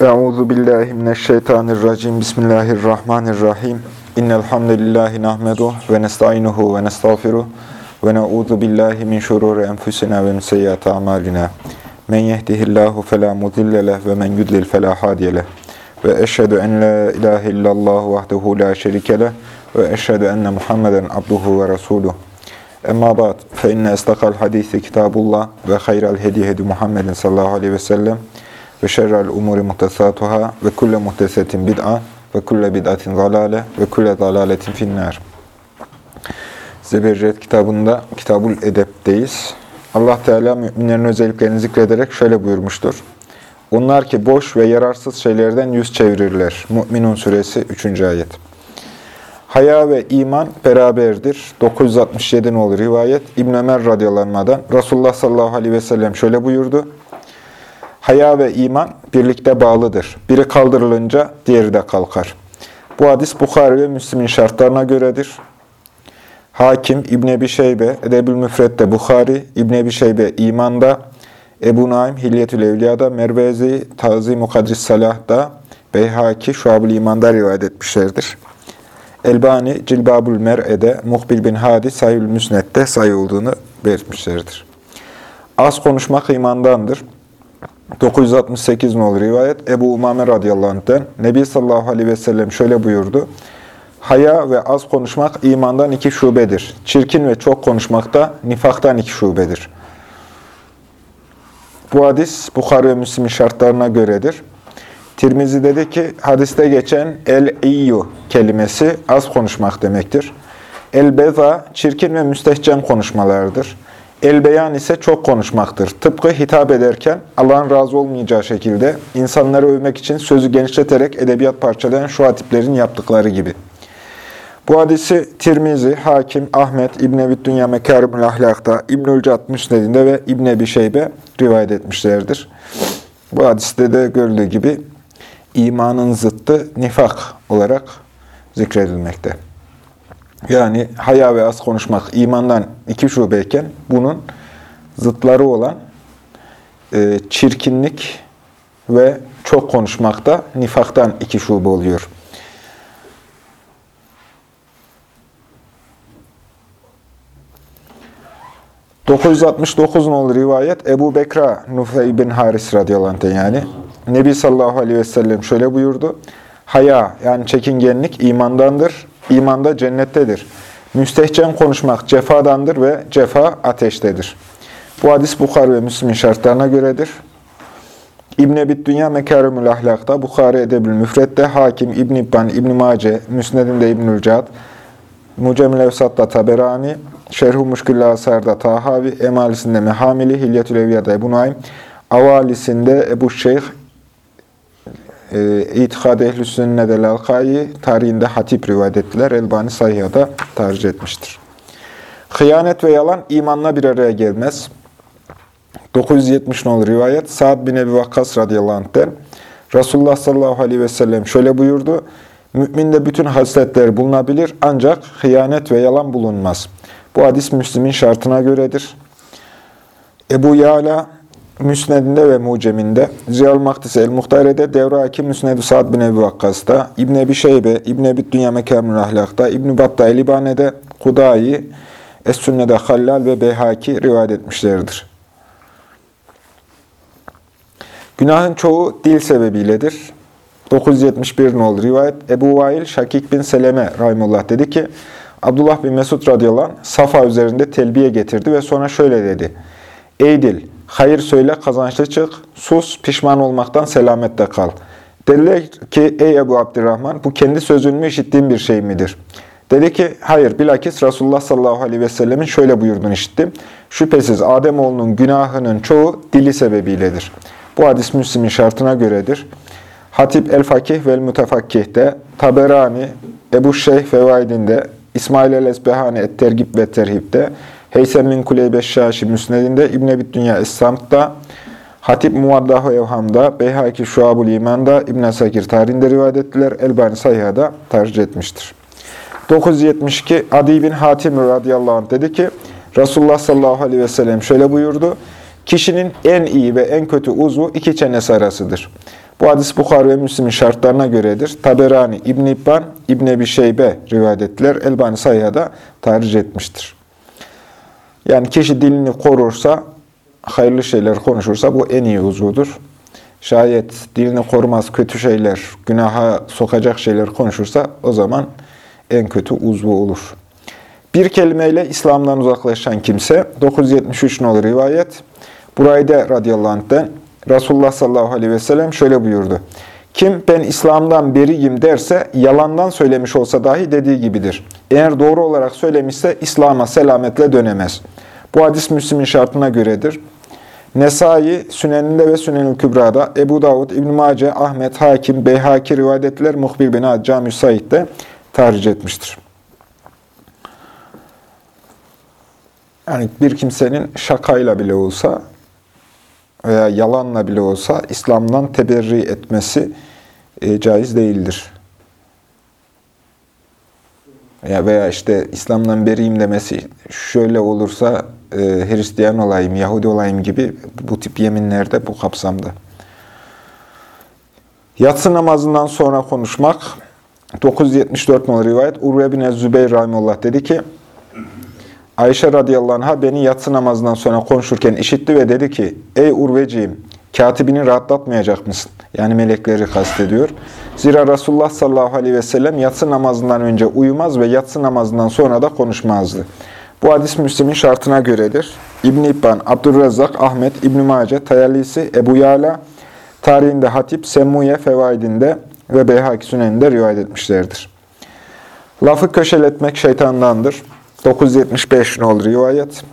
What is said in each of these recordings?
Euzu billahi mineşşeytanirracim. Bismillahirrahmanirrahim. İnnel hamdelellahi nahmeduhu ve nestainuhu ve nestağfiruh ve na'udzu billahi min şururi enfusina ve min seyyiati amalina. Men yehdihillahu fela mudille ve men yudlil fela hadiye. Ve eşhedü en la ilahe illallah vahdehu la şerike ve eşhedü enne Muhammeden abduhu ve resuluh. Emma ba'd fe inne istakal hadisi kitabullah ve hayral hedi hedi Muhammedin sallallahu aleyhi ve sellem ve şerrel umuri muhtesatuhâ ve kulle muhtesetin bid'a ve kulle bid'atin zalâle ve kulle zalâletin finnâr. Zebercet kitabında Kitabul Edep'teyiz. Allah Teala müminlerin özelliklerini zikrederek şöyle buyurmuştur. Onlar ki boş ve yararsız şeylerden yüz çevirirler. Mü'minun suresi 3. ayet. Haya ve iman beraberdir. 967 olur rivayet. İbn Ömer radıyallahu Resulullah sallallahu aleyhi ve sellem şöyle buyurdu. Haya ve iman birlikte bağlıdır. Biri kaldırılınca diğeri de kalkar. Bu hadis Bukhari ve Müslim'in şartlarına göredir. Hakim İbn Ebi Şeybe, Edebül Müfret'te Bukhari, İbn Ebi Şeybe İman'da, Ebu Naim Hilyetül Evliya'da, Mervezi Tazim-i Kadris Salah'da, Beyhaki Şuab-ül İman'da rivayet etmişlerdir. Elbani Cilbabül Mer'e'de, Muhbil bin Hadi Sayül Müsnet'te sayı olduğunu belirtmişlerdir. Az konuşmak imandandır. 968 nolu rivayet Ebu Umame radıyallahu anh'den Nebi sallallahu aleyhi ve sellem şöyle buyurdu. Haya ve az konuşmak imandan iki şubedir. Çirkin ve çok konuşmak da nifaktan iki şubedir. Bu hadis Bukhari ve Müslim şartlarına göredir. Tirmizi dedi ki hadiste geçen el-iyyu kelimesi az konuşmak demektir. El-beza çirkin ve müstehcen konuşmalardır. El-beyan ise çok konuşmaktır. Tıpkı hitap ederken Allah'ın razı olmayacağı şekilde insanları övmek için sözü genişleterek edebiyat parçalayan şu hatiplerin yaptıkları gibi. Bu hadisi Tirmizi, Hakim, Ahmet, İbn Ebi Dünya Mekârimül Ahlak'ta, İbnül Cad Müsned'inde ve İbn Ebi rivayet etmişlerdir. Bu hadiste de görüldüğü gibi imanın zıttı nifak olarak zikredilmekte. Yani haya ve az konuşmak imandan iki şubeyken bunun zıtları olan e, çirkinlik ve çok konuşmak da nifaktan iki şube oluyor. ...969 nolu rivayet Ebu Bekra Nufey bin Haris radıyallahu anh yani. Nebi sallallahu aleyhi ve sellem şöyle buyurdu. Haya yani çekingenlik imandandır. İmanda cennettedir. Müstehcen konuşmak cefadandır ve cefa ateştedir. Bu hadis Bukhari ve Müslim'in şartlarına göredir. İbn-i Ebit Dünya Mekârimül Ahlak'ta, Bukhari Edebül Müfret'te, Hakim, İbn-i İbban, İbn-i Mace, Müsned'inde İbnül Cad, Mucemil Evsat'ta Taberani, Şerh-u Muşkül Asar'da Tahavi, Emalisinde Mehamili, Hilyetül Evliya'da Ebu Naim, Avalisinde Ebu Şeyh, e, İtikad Ehl-i Sünnet el tarihinde hatip rivayet ettiler. Elbani Sahiha'da tercih etmiştir. Hıyanet ve yalan imanla bir araya gelmez. 970 nolu rivayet Sa'd bin Ebi Vakkas radıyallahu anh'ten Resulullah sallallahu aleyhi ve sellem şöyle buyurdu. Müminde bütün hasletler bulunabilir ancak hıyanet ve yalan bulunmaz. Bu hadis Müslim'in şartına göredir. Ebu Yala Müsned'inde ve Mucem'inde, Ziyal Mahdisi El-Muhtare'de, Devra-ı Müsned-i Sa'd bin Ebi Vakkas'ta, İbn Ebi Şeybe, İbn Ebi Dünya Mekamül Ahlak'ta, İbn Battah El-İbane'de, Kudayi, Es-Sünne'de Hallal ve Beyhaki rivayet etmişlerdir. Günahın çoğu dil sebebiyledir. 971 nol rivayet Ebu Vail Şakik bin Seleme Rahimullah dedi ki, Abdullah bin Mesud radıyallahu anh, Safa üzerinde telbiye getirdi ve sonra şöyle dedi. Ey dil! Hayır söyle, kazançlı çık. Sus, pişman olmaktan selamette kal. Dediler ki, ey Ebu Abdurrahman, bu kendi sözün mü işittiğin bir şey midir? Dedi ki, hayır, bilakis Resulullah sallallahu aleyhi ve sellemin şöyle buyurduğunu işittim. Şüphesiz Ademoğlunun günahının çoğu dili sebebiyledir. Bu hadis Müslim'in şartına göredir. Hatip el-Fakih vel Mütefakkih'te, Taberani, Ebu Şeyh Fevaidinde, İsmail el-Esbehani et-Tergib ve Terhib'de, Heysem min Kuleybe Şaşi Müsned'inde, İbn-i Ebit Dünya Es-Samt'ta, Hatip Muvaddah-ı Evham'da, Beyhaki Şuab-ül İman'da, İbn-i Sakir tarihinde rivayet ettiler. Elbani Sayha'da tercih etmiştir. 972 Adi bin Hatim radıyallahu anh dedi ki, Resulullah sallallahu aleyhi ve sellem şöyle buyurdu, Kişinin en iyi ve en kötü uzvu iki çenesi arasıdır. Bu hadis Bukhari ve Müslim'in şartlarına göredir. Taberani, İbn İbban, İbn Ebi Şeybe rivayet ettiler. Elbani Sayı'ya da tarih etmiştir. Yani kişi dilini korursa, hayırlı şeyler konuşursa bu en iyi uzvudur. Şayet dilini korumaz, kötü şeyler, günaha sokacak şeyler konuşursa o zaman en kötü uzvu olur. Bir kelimeyle İslam'dan uzaklaşan kimse, 973 nolu rivayet, Burayda radıyallahu anh'den Resulullah sallallahu aleyhi ve sellem şöyle buyurdu. Kim ben İslam'dan beriyim derse yalandan söylemiş olsa dahi dediği gibidir. Eğer doğru olarak söylemişse İslam'a selametle dönemez. Bu hadis Müslim'in şartına göredir. Nesai, Süneninde ve Sünenül Kübra'da, Ebu Davud, İbn-i Mace, Ahmet, Hakim, Beyhaki rivayetler Muhbir bin Ad, Cami Said'de tarih etmiştir. Yani bir kimsenin şakayla bile olsa veya yalanla bile olsa İslam'dan teberri etmesi e, caiz değildir. Ya veya işte İslam'dan beriyim demesi şöyle olursa e, Hristiyan olayım, Yahudi olayım gibi bu tip yeminlerde bu kapsamda. Yatsı namazından sonra konuşmak 974 numaralı rivayet Urve bin Zübeyir Rahimullah dedi ki Ayşe radıyallahu anh'a beni yatsı namazından sonra konuşurken işitti ve dedi ki, Ey Urveciğim, katibini rahatlatmayacak mısın? Yani melekleri kastediyor. Zira Resulullah sallallahu aleyhi ve sellem yatsı namazından önce uyumaz ve yatsı namazından sonra da konuşmazdı. Bu hadis Müslim'in şartına göredir. İbn-i İbban, Abdurrezzak, Ahmet, İbn-i Mace, Tayalisi, Ebu Yala, tarihinde Hatip, Semmuye, Fevaidinde ve Beyhaki Sünen'inde rivayet etmişlerdir. Lafı köşeletmek şeytandandır. 975 nol rivayet.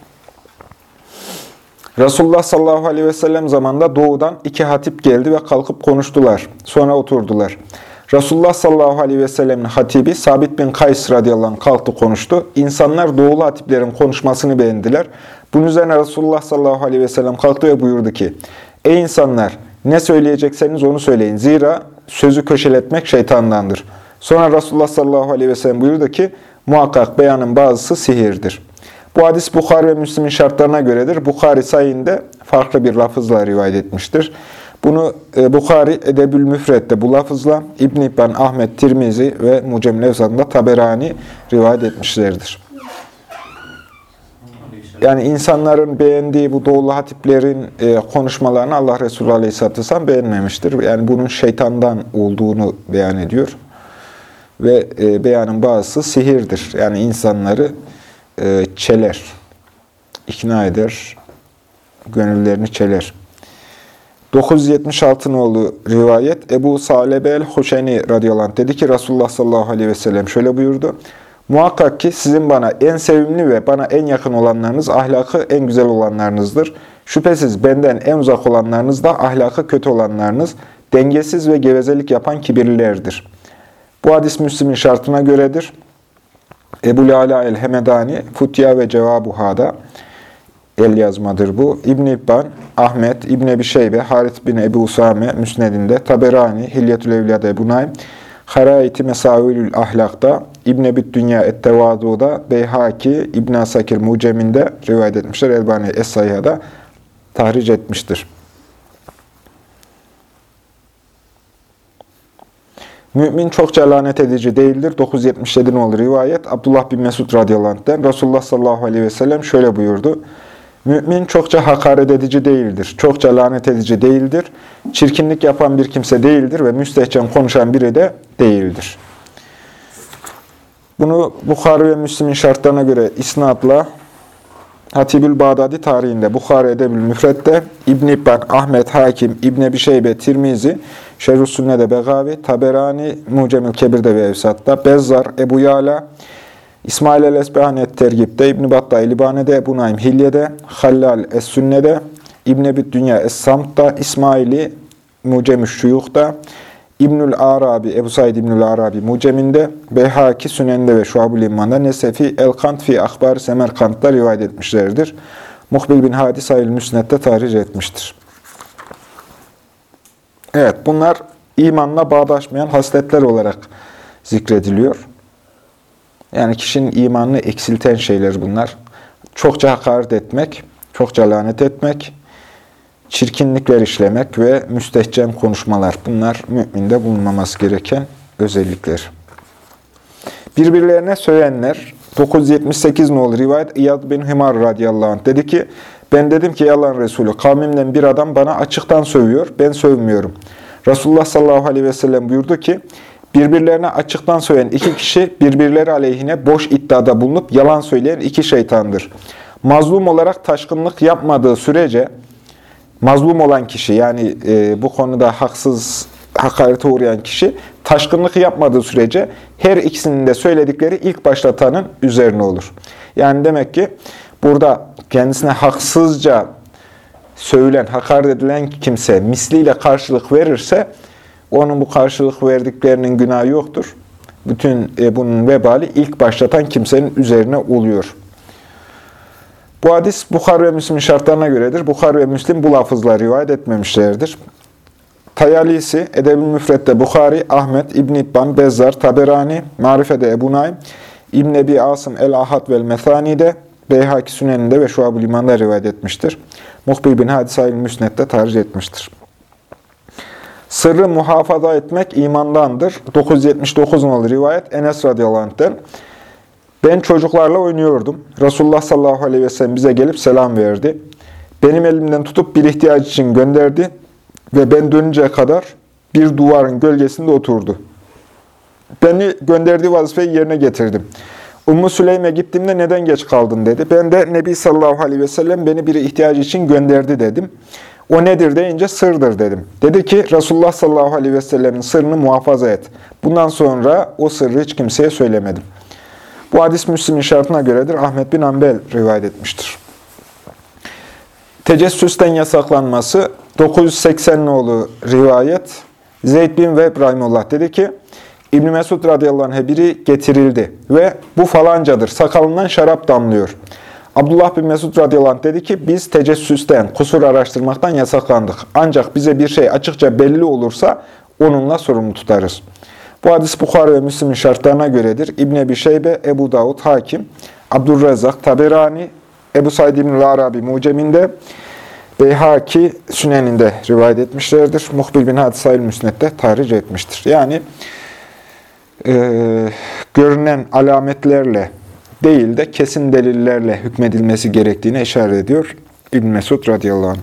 Resulullah sallallahu aleyhi ve sellem zamanında doğudan iki hatip geldi ve kalkıp konuştular. Sonra oturdular. Resulullah sallallahu aleyhi ve sellemin hatibi Sabit bin Kays radıyallahu anh kalktı konuştu. İnsanlar doğulu hatiplerin konuşmasını beğendiler. Bunun üzerine Resulullah sallallahu aleyhi ve sellem kalktı ve buyurdu ki, Ey insanlar! Ne söyleyecekseniz onu söyleyin. Zira sözü köşeletmek şeytandandır. Sonra Resulullah sallallahu aleyhi ve sellem buyurdu ki, Muhakkak beyanın bazısı sihirdir. Bu hadis Bukhari ve Müslim'in şartlarına göredir. Bukhari sayinde farklı bir lafızla rivayet etmiştir. Bunu e, Bukhari Edebül Müfret'te bu lafızla İbn İbn Ahmet Tirmizi ve Mucem Nevzat'ında Taberani rivayet etmişlerdir. Yani insanların beğendiği bu doğulu hatiplerin e, konuşmalarını Allah Resulü Aleyhisselatü Vesselam beğenmemiştir. Yani bunun şeytandan olduğunu beyan ediyor. Ve e, beyanın bazısı sihirdir. Yani insanları e, çeler, ikna eder, gönüllerini çeler. 976 nolu rivayet Ebu Salebe el-Huşeni radıyallahu dedi ki Resulullah sallallahu aleyhi ve sellem şöyle buyurdu. Muhakkak ki sizin bana en sevimli ve bana en yakın olanlarınız ahlakı en güzel olanlarınızdır. Şüphesiz benden en uzak olanlarınız da ahlakı kötü olanlarınız, dengesiz ve gevezelik yapan kibirlilerdir. Bu hadis Müslim'in şartına göredir. Ebu Lala el-Hemedani, Futya ve Cevabuha'da el yazmadır bu. İbn-i İbban, Ahmet, İbn Ebi Şeybe, Harit bin Ebu Usame, Müsned'inde, Taberani, Hilyetül Evliya'da Ebu Naim, Haraiti Mesavilül Ahlak'ta, İbn Ebi Dünya Ettevadu'da, Beyhaki, İbn Asakir Mucem'inde rivayet etmiştir. Elbani Es-Sayha'da tahric etmiştir. Mümin çokça lanet edici değildir. 977 nolu rivayet Abdullah bin Mesud radıyallahu anh'den Resulullah sallallahu aleyhi ve sellem şöyle buyurdu. Mümin çokça hakaret edici değildir. Çokça lanet edici değildir. Çirkinlik yapan bir kimse değildir ve müstehcen konuşan biri de değildir. Bunu Bukhari ve Müslim'in şartlarına göre isnatla Hatibül Bağdadi tarihinde, Bukhari Edebül Müfret'te, İbn-i İbban, Ahmet, Hakim, İbn-i Ebi Şeybe, Tirmizi, Şerh-ü Sünne'de Begavi, Taberani, Mucemül Kebir'de ve Evsat'ta, Bezzar, Ebu Yala, İsmail el-Esbehanet Tergib'de, İbn-i Battay Libane'de, Ebu Naim Hilye'de, Hallal Es-Sünne'de, İbn-i Dünya Es-Samt'ta, İsmaili Mucemül Şuyuk'ta, İbnül Arabi, Ebu Said İbnül Arabi Mucem'inde, Beyhaki Sünen'de ve Şuab-ül İmman'da, Nesefi El-Kant fi Akbar Semerkant'ta rivayet etmişlerdir. Muhbil bin Hadi Sayıl Müsnet'te tarih etmiştir. Evet, bunlar imanla bağdaşmayan hasletler olarak zikrediliyor. Yani kişinin imanını eksilten şeyler bunlar. Çokça hakaret etmek, çokça lanet etmek, çirkinlikler işlemek ve müstehcen konuşmalar. Bunlar müminde bulunmaması gereken özellikler. Birbirlerine söyleyenler, 978 nolu rivayet İyad bin Himar radıyallahu anh dedi ki, ben dedim ki yalan Resulü, kavmimden bir adam bana açıktan sövüyor, ben sövmüyorum. Resulullah sallallahu aleyhi ve sellem buyurdu ki, birbirlerine açıktan söyleyen iki kişi birbirleri aleyhine boş iddiada bulunup yalan söyleyen iki şeytandır. Mazlum olarak taşkınlık yapmadığı sürece, mazlum olan kişi yani e, bu konuda haksız, hakarete uğrayan kişi taşkınlık yapmadığı sürece her ikisinin de söyledikleri ilk başlatanın üzerine olur. Yani demek ki burada kendisine haksızca söylen, hakaret edilen kimse misliyle karşılık verirse onun bu karşılık verdiklerinin günahı yoktur. Bütün e, bunun vebali ilk başlatan kimsenin üzerine oluyor. Bu hadis Bukhar ve Müslim şartlarına göredir. Bukhar ve Müslim bu lafızla rivayet etmemişlerdir. Tayalisi, Edeb-i Müfret'te Bukhari, Ahmet, İbn İbban, Bezzar, Taberani, Marife'de Ebu Naim, İbn Ebi Asım el-Ahad vel Methani'de, Beyhaki Sünen'inde ve Şuab-ı Liman'da rivayet etmiştir. Muhbir bin Hadisayil Müsnet'te tercih etmiştir. Sırrı muhafaza etmek imandandır. 979 nolu rivayet Enes radıyallahu anh'ten. Ben çocuklarla oynuyordum. Resulullah sallallahu aleyhi ve sellem bize gelip selam verdi. Benim elimden tutup bir ihtiyaç için gönderdi ve ben dönünceye kadar bir duvarın gölgesinde oturdu. Beni gönderdiği vazifeyi yerine getirdim. Ummu Süleym'e gittiğimde neden geç kaldın dedi. Ben de Nebi sallallahu aleyhi ve sellem beni bir ihtiyacı için gönderdi dedim. O nedir deyince sırdır dedim. Dedi ki Resulullah sallallahu aleyhi ve sellemin sırrını muhafaza et. Bundan sonra o sırrı hiç kimseye söylemedim. Bu hadis Müslim'in şartına göredir. Ahmet bin Ambel rivayet etmiştir. Tecessüsten yasaklanması 980 nolu rivayet Zeyd bin ve İbrahimullah dedi ki İbn Mesud radıyallahu anh'a biri getirildi ve bu falancadır. Sakalından şarap damlıyor. Abdullah bin Mesud radıyallahu anh dedi ki biz tecessüsten, kusur araştırmaktan yasaklandık. Ancak bize bir şey açıkça belli olursa onunla sorumlu tutarız. Bu hadis Bukhara ve Müslim'in şartlarına göredir. İbn Ebi Şeybe, Ebu Davud, Hakim, Abdurrezzak, Taberani, Ebu Said İbn-i Arabi Mucem'inde, Beyhaki Sünen'inde rivayet etmişlerdir. Muhbil bin Hadisayil Müsnet'te tahric etmiştir. Yani e, görünen alametlerle değil de kesin delillerle hükmedilmesi gerektiğine işaret ediyor İbn Mesud radıyallahu anh.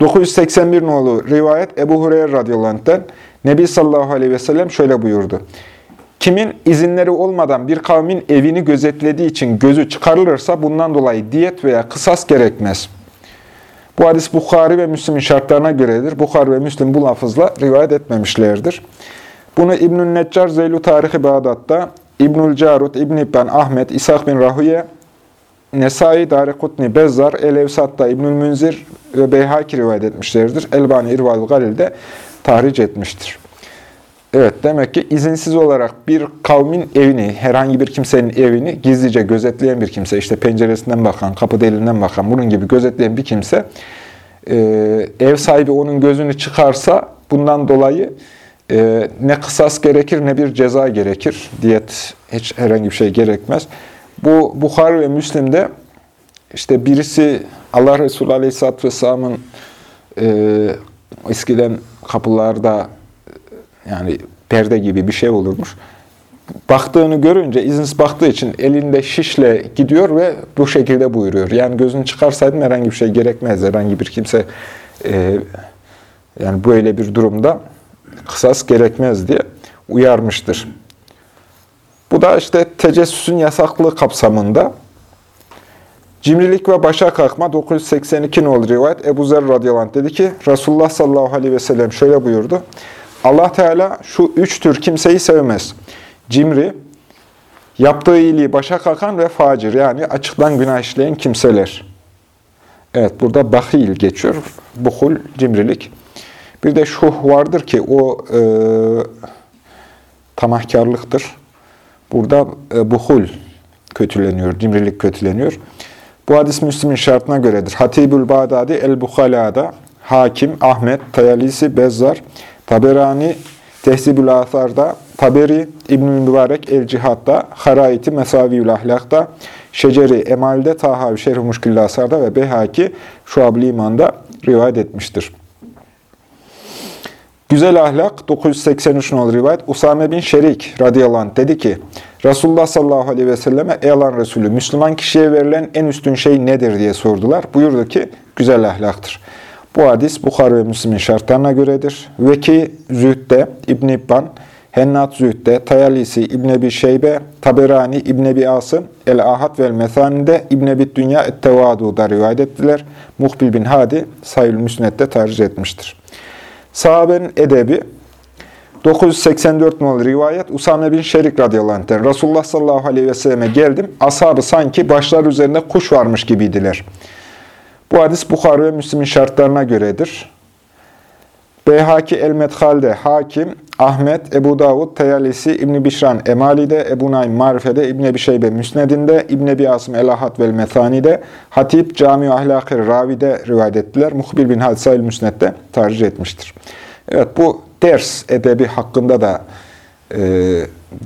981 nolu rivayet Ebu Hureyre radıyallahu anh'ten Nebi sallallahu aleyhi ve sellem şöyle buyurdu. Kimin izinleri olmadan bir kavmin evini gözetlediği için gözü çıkarılırsa bundan dolayı diyet veya kısas gerekmez. Bu hadis Bukhari ve Müslim'in şartlarına göredir. Bukhari ve Müslim bu lafızla rivayet etmemişlerdir. Bunu İbn-i Neccar Zeylu Tarihi Bağdat'ta, İbnül Carut, İbn İbban, Ahmet, İshak bin Rahuye, Nesai, Darekutni, Bezzar, El-Evsat'ta İbnül Münzir ve Beyhaki rivayet etmişlerdir. Elbani İrval Galil'de tahric etmiştir. Evet, demek ki izinsiz olarak bir kavmin evini, herhangi bir kimsenin evini gizlice gözetleyen bir kimse, işte penceresinden bakan, kapı deliğinden bakan, bunun gibi gözetleyen bir kimse, e, ev sahibi onun gözünü çıkarsa bundan dolayı e, ne kısas gerekir ne bir ceza gerekir. Diyet hiç herhangi bir şey gerekmez. Bu Bukhari ve Müslim'de işte birisi Allah Resulü Aleyhisselatü Vesselam'ın e, eskiden kapılarda yani perde gibi bir şey olurmuş. Baktığını görünce, izinsiz baktığı için elinde şişle gidiyor ve bu şekilde buyuruyor. Yani gözünü çıkarsaydım herhangi bir şey gerekmez. Herhangi bir kimse e, yani böyle bir durumda kısas gerekmez diye uyarmıştır. Bu da işte tecessüsün yasaklığı kapsamında. Cimrilik ve başa kalkma 982 nolu rivayet Ebu Zer radıyallahu dedi ki Resulullah sallallahu aleyhi ve sellem şöyle buyurdu. Allah Teala şu üç tür kimseyi sevmez. Cimri, yaptığı iyiliği başa kalkan ve facir yani açıktan günah işleyen kimseler. Evet burada bahil geçiyor. Buhul, cimrilik. Bir de şuh vardır ki o e, tamahkarlıktır. Burada e, buhul kötüleniyor, cimrilik kötüleniyor. Bu hadis Müslim'in şartına göredir. Hatibül Bağdadi El-Bukhala'da, Hakim, Ahmet, Tayalisi, Bezzar, Taberani, Tehzibül Athar'da, Taberi, İbn-i Mübarek El-Cihat'ta, Haraiti Mesaviyül Ahlak'ta, Şeceri Emal'de, Tahavi Şerh-i Muşkilli Asar'da ve Behaki Şuab-ı İman'da rivayet etmiştir. Güzel ahlak 983 nol rivayet Usame bin Şerik radıyallahu anh dedi ki Resulullah sallallahu aleyhi ve selleme ey Allah'ın Resulü Müslüman kişiye verilen en üstün şey nedir diye sordular. Buyurdu ki güzel ahlaktır. Bu hadis Bukhari ve Müslim'in şartlarına göredir. Veki Zühd'de, İbn İbban, Hennat Zühd'de, Tayalisi, İbn Ebi Şeybe, Taberani, İbn Ebi Asım, El-Ahad ve El-Methani'de, İbn Ebi Dünya Et-Tevadu'da rivayet ettiler. Muhbil bin Hadi, Sayül Müsnet'te tercih etmiştir. Sahabenin edebi 984 numaralı rivayet Usame bin Şerik radıyallahu anh'ten Resulullah sallallahu aleyhi ve selleme geldim. Ashabı sanki başlar üzerinde kuş varmış gibiydiler. Bu hadis Bukhari ve Müslim'in şartlarına göredir. Beyhaki el-Medhal'de Hakim, Ahmet, Ebu Davud, Teyalisi, İbn Bişran, Emali'de, Ebu Naim, Marife'de, İbn Ebi Şeybe, Müsned'inde, İbn Ebi Asım, El-Ahad ve Methani'de, Hatip, Cami-i Ahlakir, Ravi'de rivayet ettiler. Muhbir bin Hadisa Müsned'de tercih etmiştir. Evet, bu ders edebi hakkında da e,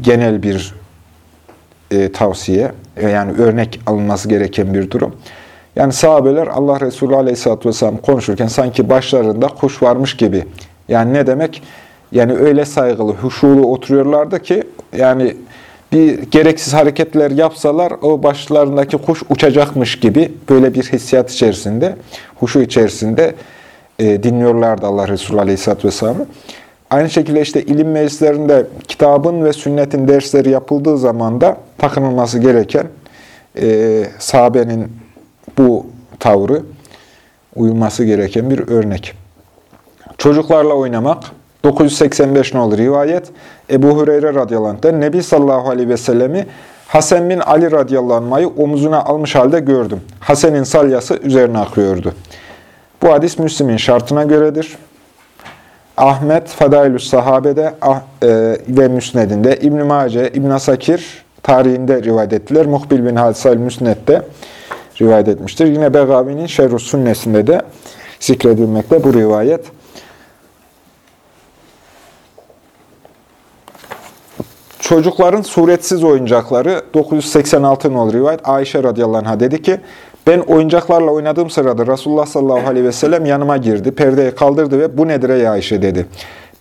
genel bir e, tavsiye, yani örnek alınması gereken bir durum. Yani sahabeler Allah Resulü Aleyhisselatü Vesselam konuşurken sanki başlarında kuş varmış gibi. Yani ne demek? Yani öyle saygılı, huşulu oturuyorlardı ki yani bir gereksiz hareketler yapsalar o başlarındaki kuş uçacakmış gibi böyle bir hissiyat içerisinde, huşu içerisinde e, dinliyorlardı Allah Resulü Aleyhisselatü Vesselam'ı. Aynı şekilde işte ilim meclislerinde kitabın ve sünnetin dersleri yapıldığı zaman da takınılması gereken e, sahabenin bu tavrı uyulması gereken bir örnek. Çocuklarla oynamak 985 nolu rivayet Ebu Hureyre radıyallahu anh'den Nebi sallallahu aleyhi ve sellemi Hasan bin Ali radıyallahu omuzuna almış halde gördüm. Hasan'ın salyası üzerine akıyordu. Bu hadis Müslim'in şartına göredir. Ahmet Fadailus Sahabe'de ah, e, ve Müsned'inde, İbn-i Mace, İbn Asakir tarihinde rivayet ettiler. Muhbil bin Hadisal Müsned'de rivayet etmiştir. Yine Begavi'nin Şerru Sünnesinde de zikredilmekte bu rivayet. Çocukların suretsiz oyuncakları 986 nol rivayet Ayşe radıyallahu anh'a dedi ki ben oyuncaklarla oynadığım sırada Resulullah sallallahu aleyhi ve sellem yanıma girdi, perdeyi kaldırdı ve bu nedir ey Ayşe dedi.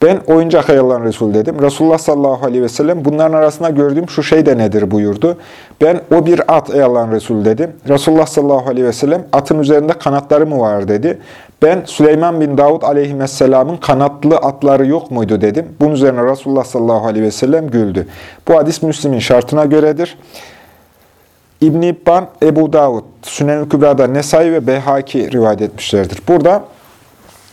Ben oyuncak ey Allah'ın Resulü dedim. Resulullah sallallahu aleyhi ve sellem bunların arasında gördüğüm şu şey de nedir buyurdu. Ben o bir at ey Allah'ın Resulü dedim. Resulullah sallallahu aleyhi ve sellem atın üzerinde kanatları mı var dedi. Ben Süleyman bin Davud aleyhisselamın kanatlı atları yok muydu dedim. Bunun üzerine Resulullah sallallahu aleyhi ve sellem güldü. Bu hadis Müslim'in şartına göredir. İbn-i İbban, Ebu Davud, Sünen-i Kübra'da Nesai ve Behaki rivayet etmişlerdir. Burada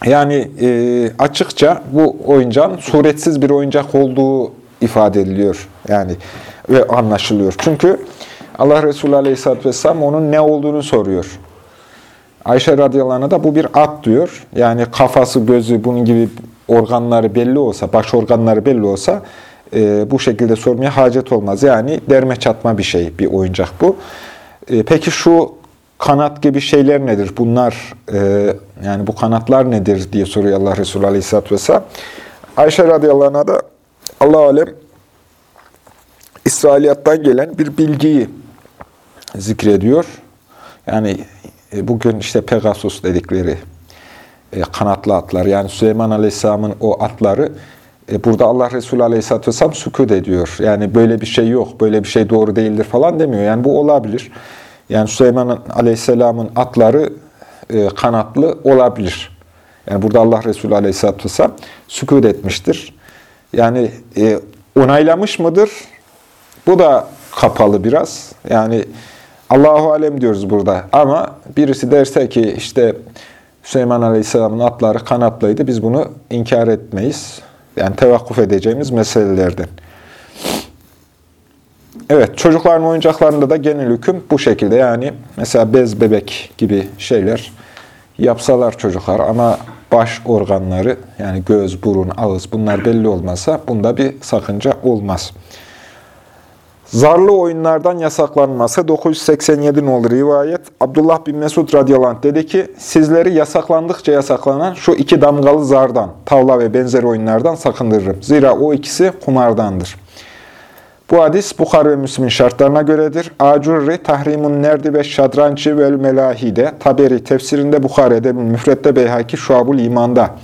yani e, açıkça bu oyuncağın suretsiz bir oyuncak olduğu ifade ediliyor. Yani ve anlaşılıyor. Çünkü Allah Resulü Aleyhisselatü Vesselam onun ne olduğunu soruyor. Ayşe radıyallahu da bu bir at diyor. Yani kafası, gözü, bunun gibi organları belli olsa, baş organları belli olsa e, bu şekilde sormaya hacet olmaz. Yani derme çatma bir şey, bir oyuncak bu. E, peki şu kanat gibi şeyler nedir? Bunlar, e, yani bu kanatlar nedir diye soruyor Allah Resulü Aleyhisselatü Vesselam. Ayşe radıyallahu anh'a da Allah alem İsrailiyattan gelen bir bilgiyi zikrediyor. Yani e, bugün işte Pegasus dedikleri e, kanatlı atlar, yani Süleyman Aleyhisselam'ın o atları e, burada Allah Resulü Aleyhisselatü Vesselam sükut ediyor. Yani böyle bir şey yok, böyle bir şey doğru değildir falan demiyor. Yani bu olabilir. Yani Süleyman Aleyhisselam'ın atları kanatlı olabilir. Yani burada Allah Resulü Aleyhisselatü Vesselam sükut etmiştir. Yani onaylamış mıdır? Bu da kapalı biraz. Yani Allahu alem diyoruz burada. Ama birisi derse ki işte Süleyman Aleyhisselam'ın atları kanatlıydı. Biz bunu inkar etmeyiz. Yani tevakkuf edeceğimiz meselelerden. Evet, çocukların oyuncaklarında da genel hüküm bu şekilde. Yani mesela bez bebek gibi şeyler yapsalar çocuklar ama baş organları yani göz, burun, ağız bunlar belli olmasa bunda bir sakınca olmaz. Zarlı oyunlardan yasaklanması 987 olur rivayet. Abdullah bin Mesud radıyallahu dedi ki, sizleri yasaklandıkça yasaklanan şu iki damgalı zardan, tavla ve benzeri oyunlardan sakındırırım. Zira o ikisi kumardandır. Bu hadis Bukhar ve Müslim'in şartlarına göredir. Acurri, Tahrimun Nerdi ve Şadrançı vel Melahide, Taberi tefsirinde Bukhari'de, Müfret'te Beyhaki, Şuabul İman'da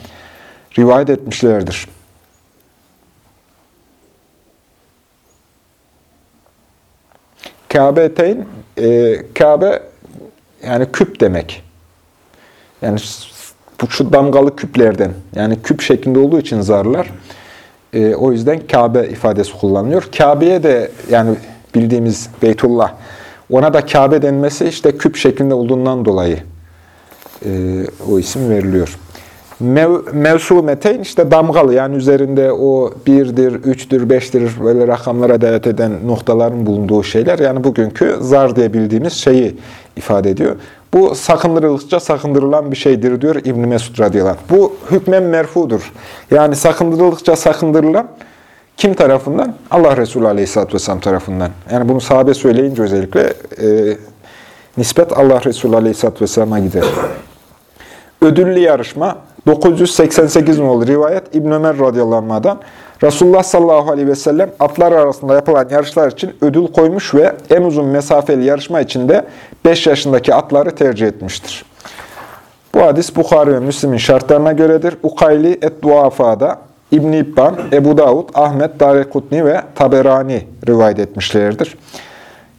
rivayet etmişlerdir. Kabe'teyn, e, Kabe yani küp demek. Yani bu şu damgalı küplerden, yani küp şeklinde olduğu için zarlar. E, o yüzden Kabe ifadesi kullanılıyor. Kabe'ye de yani bildiğimiz Beytullah, ona da Kabe denmesi işte küp şeklinde olduğundan dolayı e, o isim veriliyor. Mev, mevsumeteyn işte damgalı yani üzerinde o birdir, üçtür, beştir böyle rakamlara delalet eden noktaların bulunduğu şeyler. Yani bugünkü zar diye bildiğimiz şeyi ifade ediyor. Bu sakındırıldıkça sakındırılan bir şeydir diyor İbn Mesud radıyallahu. Bu hükmen merfudur. Yani sakındırıldıkça sakındırılan kim tarafından? Allah Resulü aleyhisselatü vesselam tarafından. Yani bunu sahabe söyleyince özellikle e, nispet Allah Resulü aleyhisselatü vesselama gider. Ödüllü yarışma 988 nolu rivayet İbn Ömer radıyallahu anh'dan Resulullah sallallahu aleyhi ve sellem atlar arasında yapılan yarışlar için ödül koymuş ve en uzun mesafeli yarışma için de 5 yaşındaki atları tercih etmiştir. Bu hadis Bukhari ve Müslim'in şartlarına göredir. Ukayli et-Duafa'da İbn İbban, Ebu Davud, Ahmet, Darekutni ve Taberani rivayet etmişlerdir.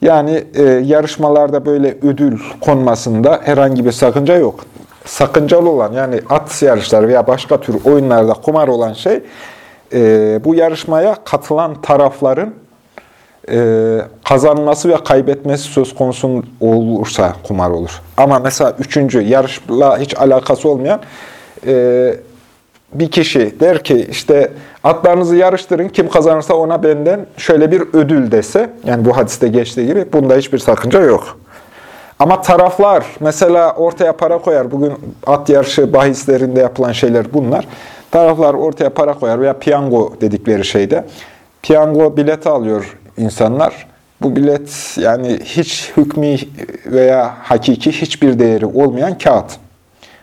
Yani e, yarışmalarda böyle ödül konmasında herhangi bir sakınca yok sakıncalı olan yani at yarışları veya başka tür oyunlarda kumar olan şey e, bu yarışmaya katılan tarafların e, kazanması ve kaybetmesi söz konusu olursa kumar olur. Ama mesela üçüncü yarışla hiç alakası olmayan e, bir kişi der ki işte atlarınızı yarıştırın kim kazanırsa ona benden şöyle bir ödül dese yani bu hadiste geçtiği gibi bunda hiçbir sakınca yok. Ama taraflar mesela ortaya para koyar. Bugün at yarışı bahislerinde yapılan şeyler bunlar. Taraflar ortaya para koyar veya piyango dedikleri şeyde. Piyango bileti alıyor insanlar. Bu bilet yani hiç hükmü veya hakiki hiçbir değeri olmayan kağıt.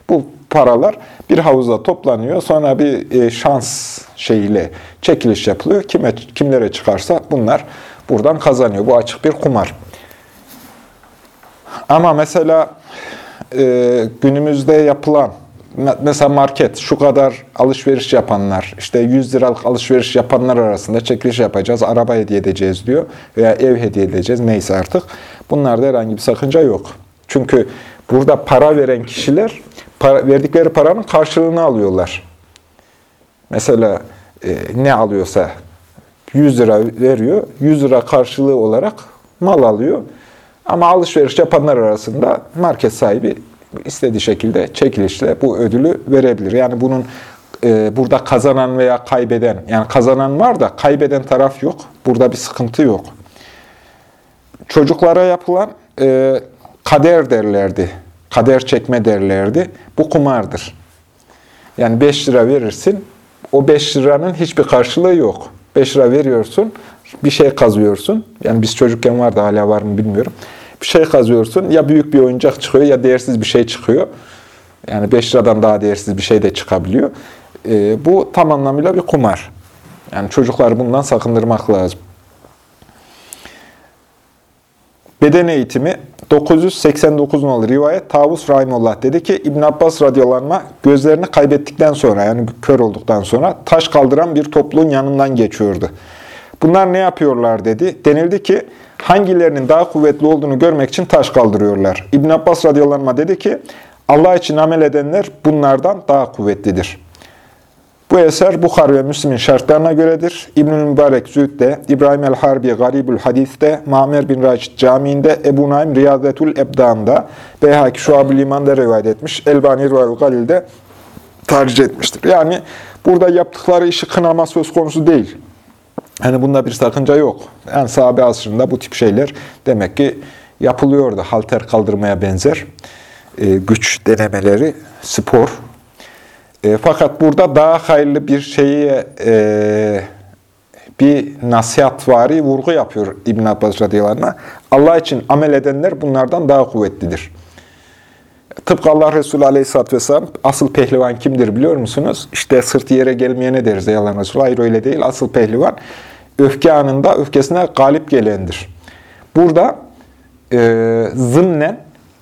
Bu paralar bir havuzda toplanıyor. Sonra bir e, şans şeyiyle çekiliş yapılıyor. Kime, kimlere çıkarsa bunlar buradan kazanıyor. Bu açık bir kumar. Ama mesela e, günümüzde yapılan, mesela market, şu kadar alışveriş yapanlar, işte 100 liralık alışveriş yapanlar arasında çekiliş yapacağız, araba hediye edeceğiz diyor veya ev hediye edeceğiz, neyse artık. Bunlarda herhangi bir sakınca yok. Çünkü burada para veren kişiler, para, verdikleri paranın karşılığını alıyorlar. Mesela e, ne alıyorsa 100 lira veriyor, 100 lira karşılığı olarak mal alıyor. Ama alışveriş yapanlar arasında market sahibi istediği şekilde çekilişle bu ödülü verebilir. Yani bunun e, burada kazanan veya kaybeden, yani kazanan var da kaybeden taraf yok. Burada bir sıkıntı yok. Çocuklara yapılan e, kader derlerdi. Kader çekme derlerdi. Bu kumardır. Yani 5 lira verirsin, o 5 liranın hiçbir karşılığı yok. 5 lira veriyorsun, bir şey kazıyorsun. Yani biz çocukken vardı hala var mı bilmiyorum. Bir şey kazıyorsun ya büyük bir oyuncak çıkıyor ya değersiz bir şey çıkıyor. Yani 5 liradan daha değersiz bir şey de çıkabiliyor. E, bu tam anlamıyla bir kumar. Yani çocukları bundan sakındırmak lazım. Beden eğitimi 989 nolu rivayet Tavus Rahimullah dedi ki İbn Abbas radıyallahu gözlerini kaybettikten sonra yani kör olduktan sonra taş kaldıran bir topluluğun yanından geçiyordu. Bunlar ne yapıyorlar dedi. Denildi ki hangilerinin daha kuvvetli olduğunu görmek için taş kaldırıyorlar. İbn Abbas radıyallahu dedi ki Allah için amel edenler bunlardan daha kuvvetlidir. Bu eser Bukhar ve Müslim'in şartlarına göredir. İbn-i Mübarek Zühd'de, İbrahim el-Harbi Garibül Hadis'te, Mamer bin Raşid Camii'nde, Ebu Naim Riyazetul Ebdan'da, Beyhaki Şuab-ı Liman'da rivayet etmiş, Elbani Rüvel Galil'de tercih etmiştir. Yani burada yaptıkları işi kınama söz konusu değil. Hani bunda bir sakınca yok. Yani sahabe asrında bu tip şeyler demek ki yapılıyordu. Halter kaldırmaya benzer e, güç denemeleri, spor. E, fakat burada daha hayırlı bir şeyi e, bir nasihatvari vurgu yapıyor İbn Abbas radıyallahu anh. Allah için amel edenler bunlardan daha kuvvetlidir. Tıpkı Allah Resulü Aleyhisselatü Vesselam asıl pehlivan kimdir biliyor musunuz? İşte sırt yere gelmeyene deriz ey Allah Resulü. Hayır öyle değil. Asıl pehlivan öfke anında öfkesine galip gelendir. Burada e, zımnen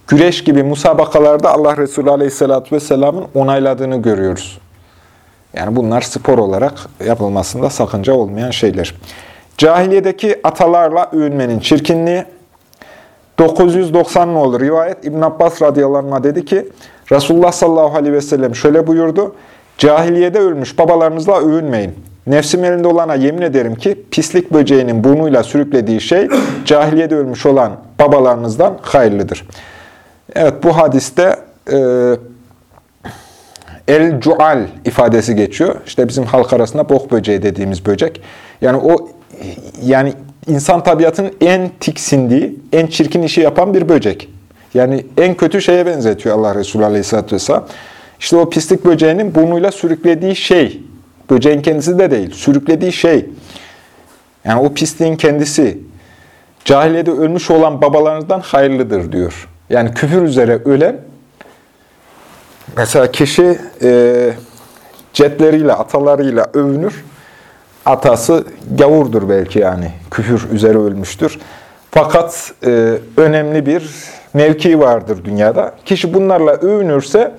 güreş gibi musabakalarda Allah Resulü Aleyhisselatü Vesselam'ın onayladığını görüyoruz. Yani bunlar spor olarak yapılmasında sakınca olmayan şeyler. Cahiliyedeki atalarla övünmenin çirkinliği, 990 olur rivayet İbn Abbas radıyallahu dedi ki Resulullah sallallahu aleyhi ve sellem şöyle buyurdu. Cahiliyede ölmüş babalarınızla övünmeyin. Nefsim elinde olana yemin ederim ki pislik böceğinin burnuyla sürüklediği şey cahiliyede ölmüş olan babalarınızdan hayırlıdır. Evet bu hadiste e, el-cual ifadesi geçiyor. İşte bizim halk arasında bok böceği dediğimiz böcek. Yani o yani insan tabiatının en tiksindiği, en çirkin işi yapan bir böcek. Yani en kötü şeye benzetiyor Allah Resulü Aleyhisselatü Vesselam. İşte o pislik böceğinin burnuyla sürüklediği şey, böceğin kendisi de değil, sürüklediği şey. Yani o pisliğin kendisi, cahiliyede ölmüş olan babalarınızdan hayırlıdır diyor. Yani küfür üzere ölen, mesela kişi e, cetleriyle, atalarıyla övünür, atası gavurdur belki yani. Küfür üzere ölmüştür. Fakat e, önemli bir mevki vardır dünyada. Kişi bunlarla övünürse,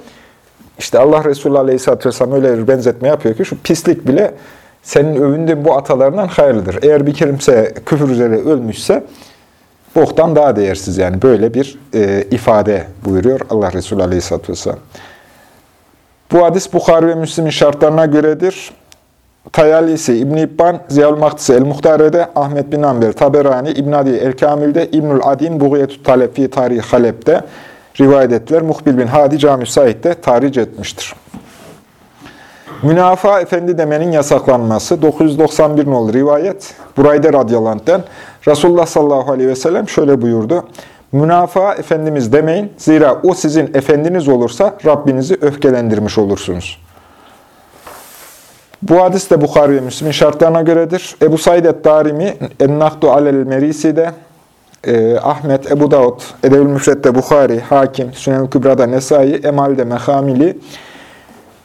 işte Allah Resulü Aleyhisselatü Vesselam öyle bir benzetme yapıyor ki, şu pislik bile senin övündüğün bu atalarından hayırlıdır. Eğer bir kimse küfür üzere ölmüşse, boktan daha değersiz yani. Böyle bir e, ifade buyuruyor Allah Resulü Aleyhisselatü Vesselam. Bu hadis Bukhari ve Müslim'in şartlarına göredir. Tayalisi, İbn-i İbban, Ziyal Mahdisi, El-Muhtare'de, Ahmet bin Amber, Taberani, İbn Adi, El-Kamil'de, İbnül Adin, Buğyetü Talefi, Tarih Halep'te rivayet ettiler. Muhbil bin Hadi, Cami Said'de tarih etmiştir. Münafaa efendi demenin yasaklanması 991 nolu rivayet. Burayda radıyallahu Resulullah sallallahu aleyhi ve sellem şöyle buyurdu. Münafaa efendimiz demeyin. Zira o sizin efendiniz olursa Rabbinizi öfkelendirmiş olursunuz. Bu hadis de Bukhari ve Müslim'in şartlarına göredir. Ebu Said et-Darimi, En-Nakdu alel-Merisi'de, e, Ahmet, Ebu Davud, Edebül Müfret'te Bukhari, Hakim, Sünel Kübra'da Nesai, Emal'de Mehamili,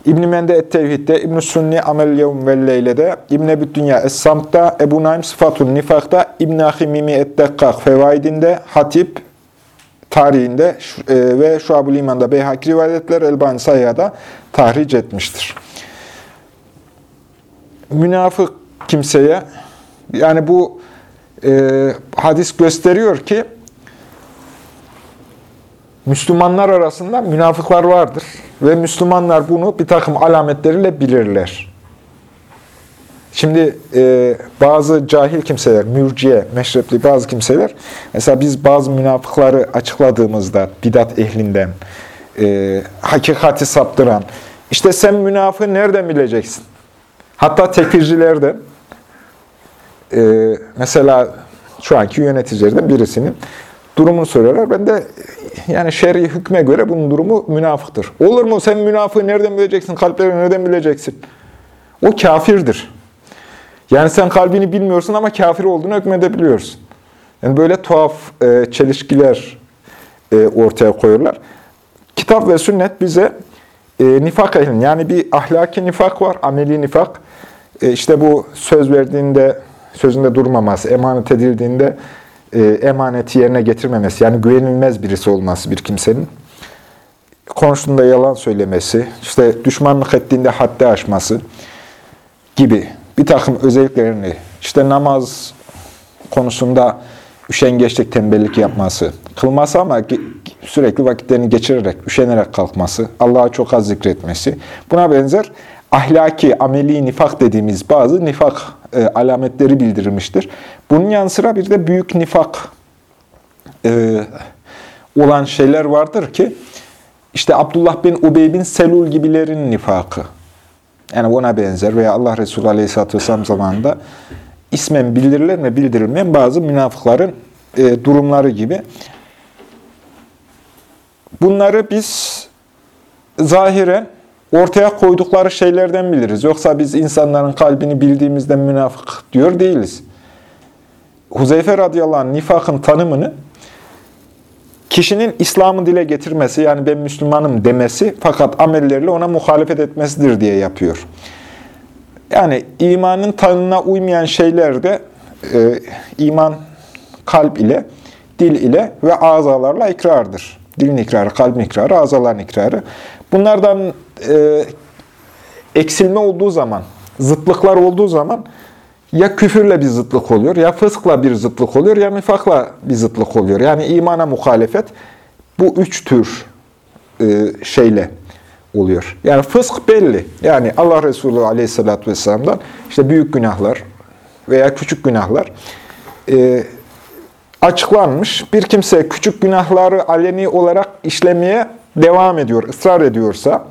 İbn-i Mende Et-Tevhid'de, İbn-i Sunni Amel Yevm ve Leyle'de, İbn-i Ebu Dünya Es-Samt'ta, Ebu Naim Sıfatun Nifak'ta, İbn-i Ahimimi Et-Dekkak Fevaidinde, Hatip tarihinde e, ve Şuab-ül İman'da Beyhak rivayetler Elbani Sayya'da tahric etmiştir. Münafık kimseye, yani bu e, hadis gösteriyor ki, Müslümanlar arasında münafıklar vardır. Ve Müslümanlar bunu bir takım alametleriyle bilirler. Şimdi e, bazı cahil kimseler, mürciye, meşrepli bazı kimseler, mesela biz bazı münafıkları açıkladığımızda bidat ehlinden, e, hakikati saptıran, işte sen münafığı nereden bileceksin? Hatta tekfirciler de, e, mesela şu anki yöneticilerden birisinin durumunu soruyorlar. Ben de yani şer'i hükme göre bunun durumu münafıktır. Olur mu? Sen münafığı nereden bileceksin? Kalplerini nereden bileceksin? O kafirdir. Yani sen kalbini bilmiyorsun ama kafir olduğunu hükmedebiliyorsun. Yani böyle tuhaf e, çelişkiler e, ortaya koyuyorlar. Kitap ve sünnet bize e, nifak ehlin, yani bir ahlaki nifak var, ameli nifak. E, işte bu söz verdiğinde, sözünde durmaması, emanet edildiğinde e, emaneti yerine getirmemesi, yani güvenilmez birisi olması bir kimsenin. Konuştuğunda yalan söylemesi, işte düşmanlık ettiğinde haddi aşması gibi bir takım özelliklerini, işte namaz konusunda üşengeçlik, tembellik yapması, kılması ama sürekli vakitlerini geçirerek, üşenerek kalkması, Allah'a çok az zikretmesi, buna benzer ahlaki, ameli nifak dediğimiz bazı nifak e, alametleri bildirilmiştir. Bunun yanı sıra bir de büyük nifak e, olan şeyler vardır ki, işte Abdullah bin Ubey bin Selul gibilerin nifakı. Yani ona benzer veya Allah Resulü Aleyhisselatü Vesselam zamanında ismen bildirilen ve bildirilmeyen bazı münafıkların e, durumları gibi. Bunları biz zahiren ortaya koydukları şeylerden biliriz. Yoksa biz insanların kalbini bildiğimizden münafık diyor değiliz. Huzeyfe radıyallahu anh nifakın tanımını kişinin İslam'ı dile getirmesi, yani ben Müslümanım demesi fakat amelleriyle ona muhalefet etmesidir diye yapıyor. Yani imanın tanımına uymayan şeyler de e, iman kalp ile, dil ile ve azalarla ikrardır. Dilin ikrarı, kalbin ikrarı, azaların ikrarı. Bunlardan e, eksilme olduğu zaman, zıtlıklar olduğu zaman ya küfürle bir zıtlık oluyor, ya fıskla bir zıtlık oluyor, ya nifakla bir zıtlık oluyor. Yani imana muhalefet bu üç tür e, şeyle oluyor. Yani fısk belli. Yani Allah Resulü Aleyhisselatü Vesselam'dan işte büyük günahlar veya küçük günahlar e, açıklanmış. Bir kimse küçük günahları aleni olarak işlemeye devam ediyor, ısrar ediyorsa,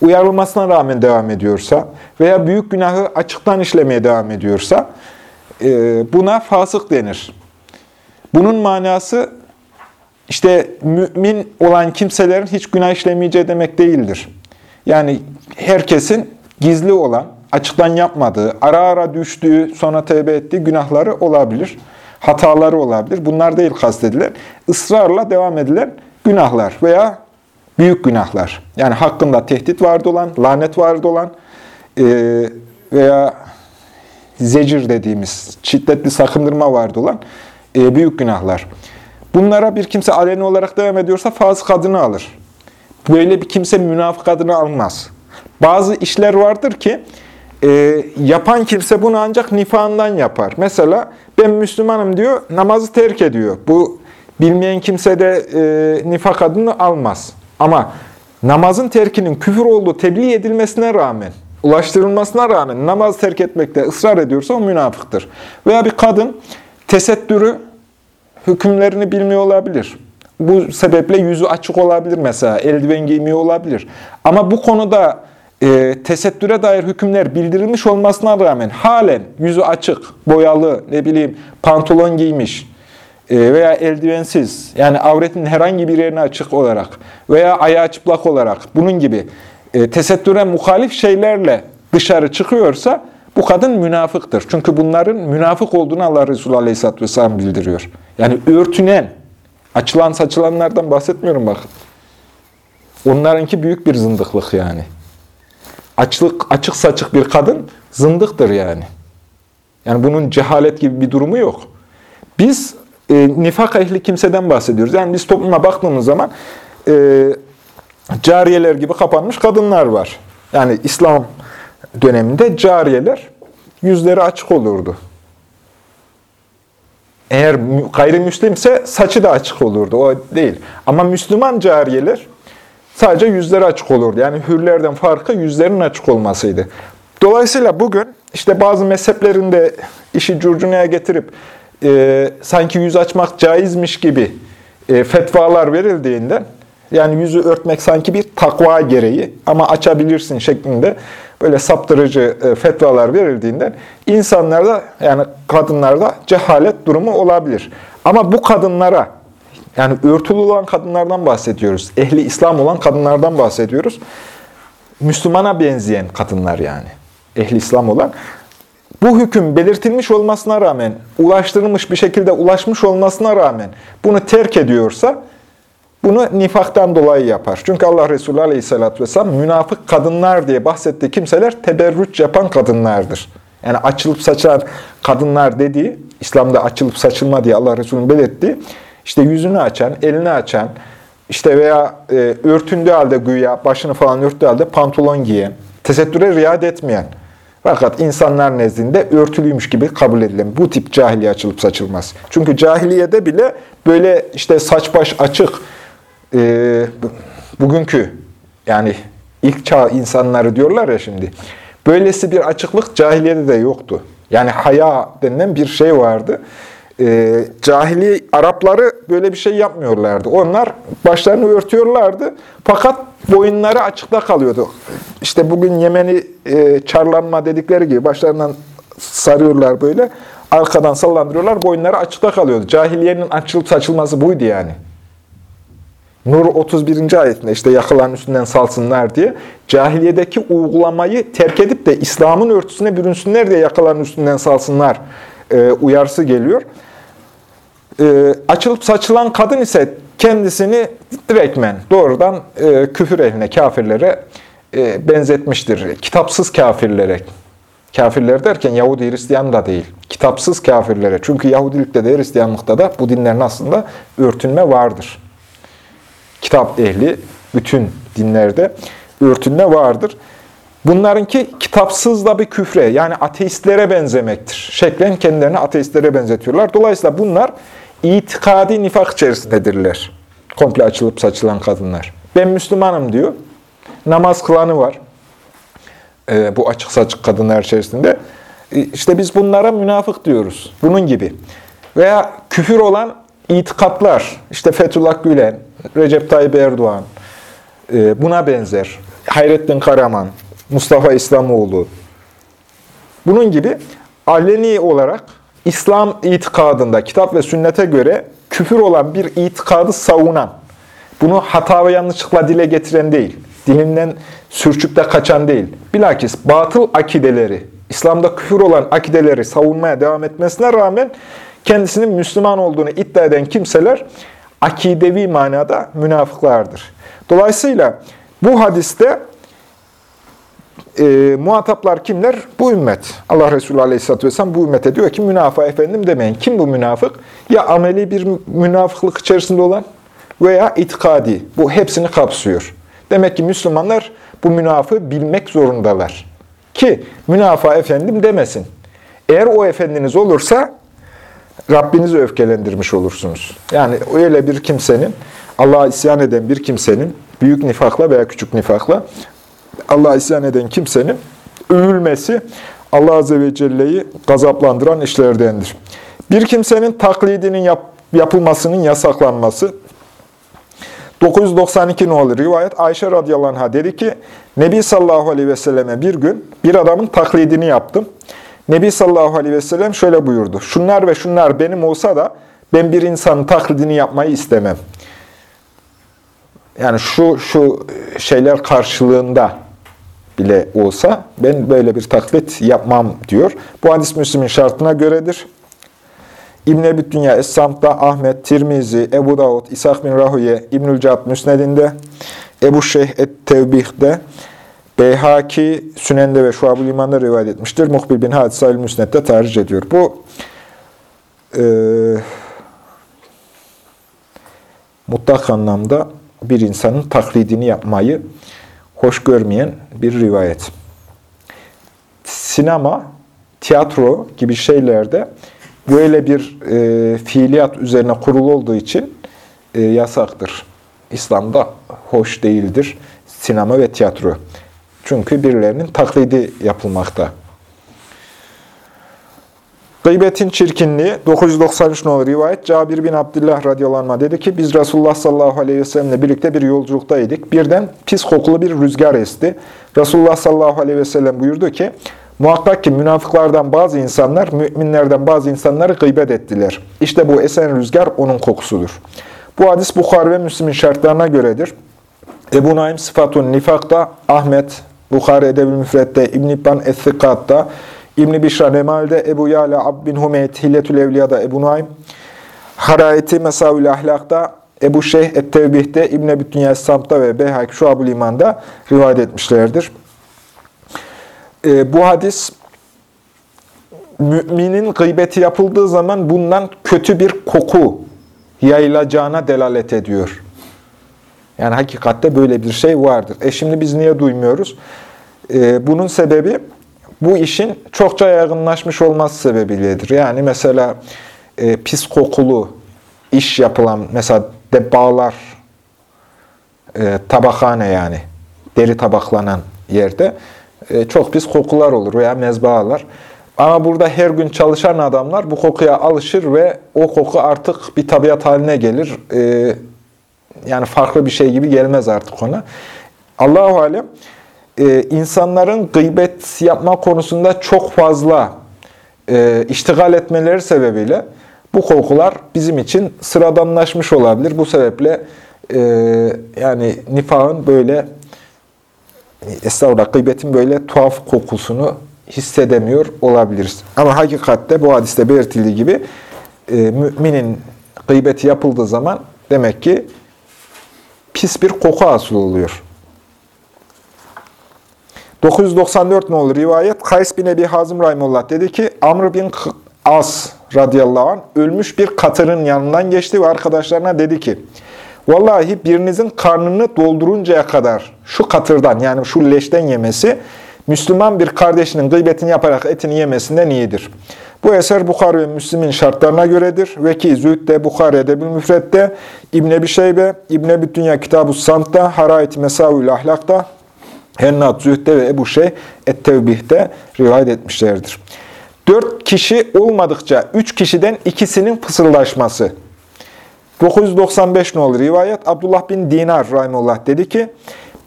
uyarılmasına rağmen devam ediyorsa veya büyük günahı açıktan işlemeye devam ediyorsa e, buna fasık denir. Bunun manası işte mümin olan kimselerin hiç günah işlemeyeceği demek değildir. Yani herkesin gizli olan, açıktan yapmadığı, ara ara düştüğü, sonra tevbe ettiği günahları olabilir. Hataları olabilir. Bunlar değil kastedilen. ısrarla devam edilen günahlar veya büyük günahlar. Yani hakkında tehdit vardı olan, lanet vardı olan e, veya zecir dediğimiz şiddetli sakındırma vardı olan e, büyük günahlar. Bunlara bir kimse aleni olarak devam ediyorsa fasık adını alır. Böyle bir kimse münafık adını almaz. Bazı işler vardır ki e, yapan kimse bunu ancak nifağından yapar. Mesela ben Müslümanım diyor, namazı terk ediyor. Bu bilmeyen kimse de e, nifak adını almaz. Ama namazın terkinin küfür olduğu tebliğ edilmesine rağmen, ulaştırılmasına rağmen namaz terk etmekte ısrar ediyorsa o münafıktır. Veya bir kadın tesettürü hükümlerini bilmiyor olabilir. Bu sebeple yüzü açık olabilir mesela, eldiven giymiyor olabilir. Ama bu konuda e, tesettüre dair hükümler bildirilmiş olmasına rağmen halen yüzü açık, boyalı, ne bileyim pantolon giymiş veya eldivensiz, yani avretin herhangi bir yerine açık olarak veya ayağı çıplak olarak bunun gibi e, tesettüre muhalif şeylerle dışarı çıkıyorsa bu kadın münafıktır. Çünkü bunların münafık olduğunu Allah Resulü Aleyhisselatü Vesselam bildiriyor. Yani örtünen, açılan saçılanlardan bahsetmiyorum bakın. Onlarınki büyük bir zındıklık yani. Açlık, açık saçık bir kadın zındıktır yani. Yani bunun cehalet gibi bir durumu yok. Biz e, nifak ehli kimseden bahsediyoruz. Yani biz topluma baktığımız zaman e, cariyeler gibi kapanmış kadınlar var. Yani İslam döneminde cariyeler yüzleri açık olurdu. Eğer gayrimüslimse saçı da açık olurdu. O değil. Ama Müslüman cariyeler sadece yüzleri açık olurdu. Yani hürlerden farkı yüzlerinin açık olmasıydı. Dolayısıyla bugün işte bazı mezheplerinde işi curcunaya getirip e, sanki yüz açmak caizmiş gibi e, fetvalar verildiğinden yani yüzü örtmek sanki bir takva gereği ama açabilirsin şeklinde böyle saptırıcı e, fetvalar verildiğinden insanlarda yani kadınlarda cehalet durumu olabilir. Ama bu kadınlara yani örtülü olan kadınlardan bahsediyoruz. Ehli İslam olan kadınlardan bahsediyoruz. Müslümana benzeyen kadınlar yani. Ehli İslam olan. Bu hüküm belirtilmiş olmasına rağmen, ulaştırılmış bir şekilde ulaşmış olmasına rağmen bunu terk ediyorsa bunu nifaktan dolayı yapar. Çünkü Allah Resulü Aleyhisselatü Vesselam münafık kadınlar diye bahsettiği kimseler teberrüç yapan kadınlardır. Yani açılıp saçan kadınlar dediği, İslam'da açılıp saçılma diye Allah Resulü'nün belirttiği, işte yüzünü açan, elini açan, işte veya e, örtündüğü halde güya, başını falan örttüğü halde pantolon giyen, tesettüre riayet etmeyen, fakat insanlar nezdinde örtülüymüş gibi kabul edilen bu tip cahiliye açılıp saçılmaz. Çünkü cahiliyede bile böyle işte saç baş açık, e, bugünkü yani ilk çağ insanları diyorlar ya şimdi. Böylesi bir açıklık cahiliyede de yoktu. Yani haya denilen bir şey vardı. E, cahili Arapları böyle bir şey yapmıyorlardı. Onlar başlarını örtüyorlardı. Fakat boyunları açıkta kalıyordu. İşte bugün Yemeni e, çarlanma dedikleri gibi başlarından sarıyorlar böyle. Arkadan sallandırıyorlar. Boyunları açıkta kalıyordu. Cahiliyenin açılıp saçılması buydu yani. Nur 31. ayetinde işte yakılan üstünden salsınlar diye cahiliyedeki uygulamayı terk edip de İslam'ın örtüsüne bürünsünler diye yakaların üstünden salsınlar e, uyarısı geliyor. E, açılıp saçılan kadın ise kendisini direktmen doğrudan e, küfür ehline, kafirlere e, benzetmiştir. Kitapsız kafirlere. Kafirler derken Yahudi Hristiyan da değil. Kitapsız kafirlere. Çünkü Yahudilikte de Hristiyanlıkta da bu dinlerin aslında örtünme vardır. Kitap ehli bütün dinlerde örtünme vardır. Bunlarınki kitapsız da bir küfre yani ateistlere benzemektir. Şeklen kendilerini ateistlere benzetiyorlar. Dolayısıyla bunlar itikadi nifak içerisindedirler. Komple açılıp saçılan kadınlar. Ben Müslümanım diyor. Namaz kılanı var. Ee, bu açık saçık kadınlar içerisinde. Ee, işte biz bunlara münafık diyoruz. Bunun gibi. Veya küfür olan itikatlar. İşte Fethullah Gülen, Recep Tayyip Erdoğan, e, buna benzer. Hayrettin Karaman, Mustafa İslamoğlu. Bunun gibi aleni olarak İslam itikadında, kitap ve sünnete göre küfür olan bir itikadı savunan, bunu hata ve yanlışlıkla dile getiren değil, dilinden sürçüp de kaçan değil. Bilakis batıl akideleri, İslam'da küfür olan akideleri savunmaya devam etmesine rağmen kendisinin Müslüman olduğunu iddia eden kimseler akidevi manada münafıklardır. Dolayısıyla bu hadiste e, muhataplar kimler? Bu ümmet. Allah Resulü Aleyhisselatü Vesselam bu ümmete diyor ki münafık efendim demeyin. Kim bu münafık? Ya ameli bir münafıklık içerisinde olan veya itikadi. Bu hepsini kapsıyor. Demek ki Müslümanlar bu münafığı bilmek zorundalar. Ki münafık efendim demesin. Eğer o efendiniz olursa Rabbinizi öfkelendirmiş olursunuz. Yani öyle bir kimsenin, Allah'a isyan eden bir kimsenin, büyük nifakla veya küçük nifakla Allah'a isyan eden kimsenin övülmesi Allah Azze ve Celle'yi gazaplandıran işlerdendir. Bir kimsenin taklidinin yap, yapılmasının yasaklanması 992 olur rivayet Ayşe radıyallahu anh'a dedi ki Nebi sallallahu aleyhi ve selleme bir gün bir adamın taklidini yaptım. Nebi sallallahu aleyhi ve sellem şöyle buyurdu. Şunlar ve şunlar benim olsa da ben bir insanın taklidini yapmayı istemem. Yani şu şu şeyler karşılığında bile olsa ben böyle bir taklit yapmam diyor. Bu hadis Müslim'in şartına göredir. İbn-i Ebi Dünya Es-Samt'ta, Ahmet, Tirmizi, Ebu Davud, İshak bin Rahuye, İbnül Cad Müsned'inde, Ebu Şeyh Et-Tevbih'de, Beyhaki, Sünen'de ve Şuab-ül İman'da rivayet etmiştir. Muhbil bin Hadis Al Müsned'de tercih ediyor. Bu e, mutlak anlamda bir insanın taklidini yapmayı hoş görmeyen bir rivayet. Sinema, tiyatro gibi şeylerde böyle bir e, fiiliyat üzerine kurulu olduğu için e, yasaktır. İslam'da hoş değildir sinema ve tiyatro. Çünkü birilerinin taklidi yapılmakta. Gıybetin çirkinliği 993 nolu rivayet Cabir bin Abdullah radıyallahu anh dedi ki biz Resulullah sallallahu aleyhi ve sellemle birlikte bir yolculuktaydık. Birden pis kokulu bir rüzgar esti. Resulullah sallallahu aleyhi ve sellem buyurdu ki muhakkak ki münafıklardan bazı insanlar müminlerden bazı insanları gıybet ettiler. İşte bu esen rüzgar onun kokusudur. Bu hadis Bukhari ve Müslim'in şartlarına göredir. Ebu Naim Sıfatun Nifak'ta, Ahmet, Bukhari Edebi Müfret'te, İbn-i İbban Es-Sikat'ta, İbn-i Bişra Nemal'de, Ebu Yala Ab bin Hümeyt, Hilletül Evliya'da Ebu Naim, Harayeti Mesavül Ahlak'ta, Ebu Şeyh Et-Tevbih'te, İbn-i Ebu Dünya Samt'ta ve Beyhak Şuab-ül İman'da rivayet etmişlerdir. E, bu hadis, müminin gıybeti yapıldığı zaman bundan kötü bir koku yayılacağına delalet ediyor. Yani hakikatte böyle bir şey vardır. E şimdi biz niye duymuyoruz? E, bunun sebebi bu işin çokça yaygınlaşmış olması sebebiyledir. Yani mesela e, pis kokulu iş yapılan, mesela debbalar, e, tabakhane yani, deri tabaklanan yerde e, çok pis kokular olur veya mezbahalar. Ama burada her gün çalışan adamlar bu kokuya alışır ve o koku artık bir tabiat haline gelir. E, yani farklı bir şey gibi gelmez artık ona. Allahu alem e, insanların gıybet yapma konusunda çok fazla e, iştigal etmeleri sebebiyle bu kokular bizim için sıradanlaşmış olabilir. Bu sebeple e, yani nifakın böyle estağfurullah gıybetin böyle tuhaf kokusunu hissedemiyor olabiliriz. Ama hakikatte bu hadiste belirtildiği gibi e, müminin gıybeti yapıldığı zaman demek ki pis bir koku asıl oluyor. 994 olur rivayet Kays bin Ebi Hazım Rahimullah dedi ki Amr bin As radıyallahu anh ölmüş bir katırın yanından geçti ve arkadaşlarına dedi ki Vallahi birinizin karnını dolduruncaya kadar şu katırdan yani şu leşten yemesi Müslüman bir kardeşinin gıybetini yaparak etini yemesinden iyidir. Bu eser Bukhari ve Müslim'in şartlarına göredir. Ve ki Zühd'de, Bukhari Edebil Müfret'te, İbn-i Ebi Şeybe, İbn-i Dünya Kitab-ı Sant'ta, Harayet-i Mesavül Ahlak'ta, Hennat Zühd'de ve Ebu Şey Et-Tevbih'te rivayet etmişlerdir. Dört kişi olmadıkça üç kişiden ikisinin fısıldaşması. 995 ne olur rivayet? Abdullah bin Dinar Rahimullah dedi ki,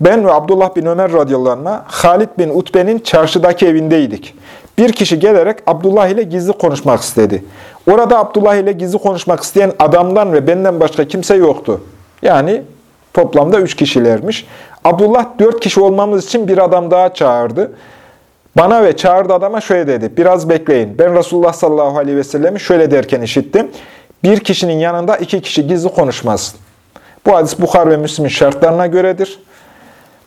ben ve Abdullah bin Ömer radıyallahu anh'a Halid bin Utbe'nin çarşıdaki evindeydik. Bir kişi gelerek Abdullah ile gizli konuşmak istedi. Orada Abdullah ile gizli konuşmak isteyen adamdan ve benden başka kimse yoktu. Yani toplamda üç kişilermiş. Abdullah dört kişi olmamız için bir adam daha çağırdı. Bana ve çağırdı adama şöyle dedi. Biraz bekleyin. Ben Resulullah sallallahu aleyhi ve sellemi şöyle derken işittim. Bir kişinin yanında iki kişi gizli konuşmasın. Bu hadis Bukhar ve Müslim'in şartlarına göredir.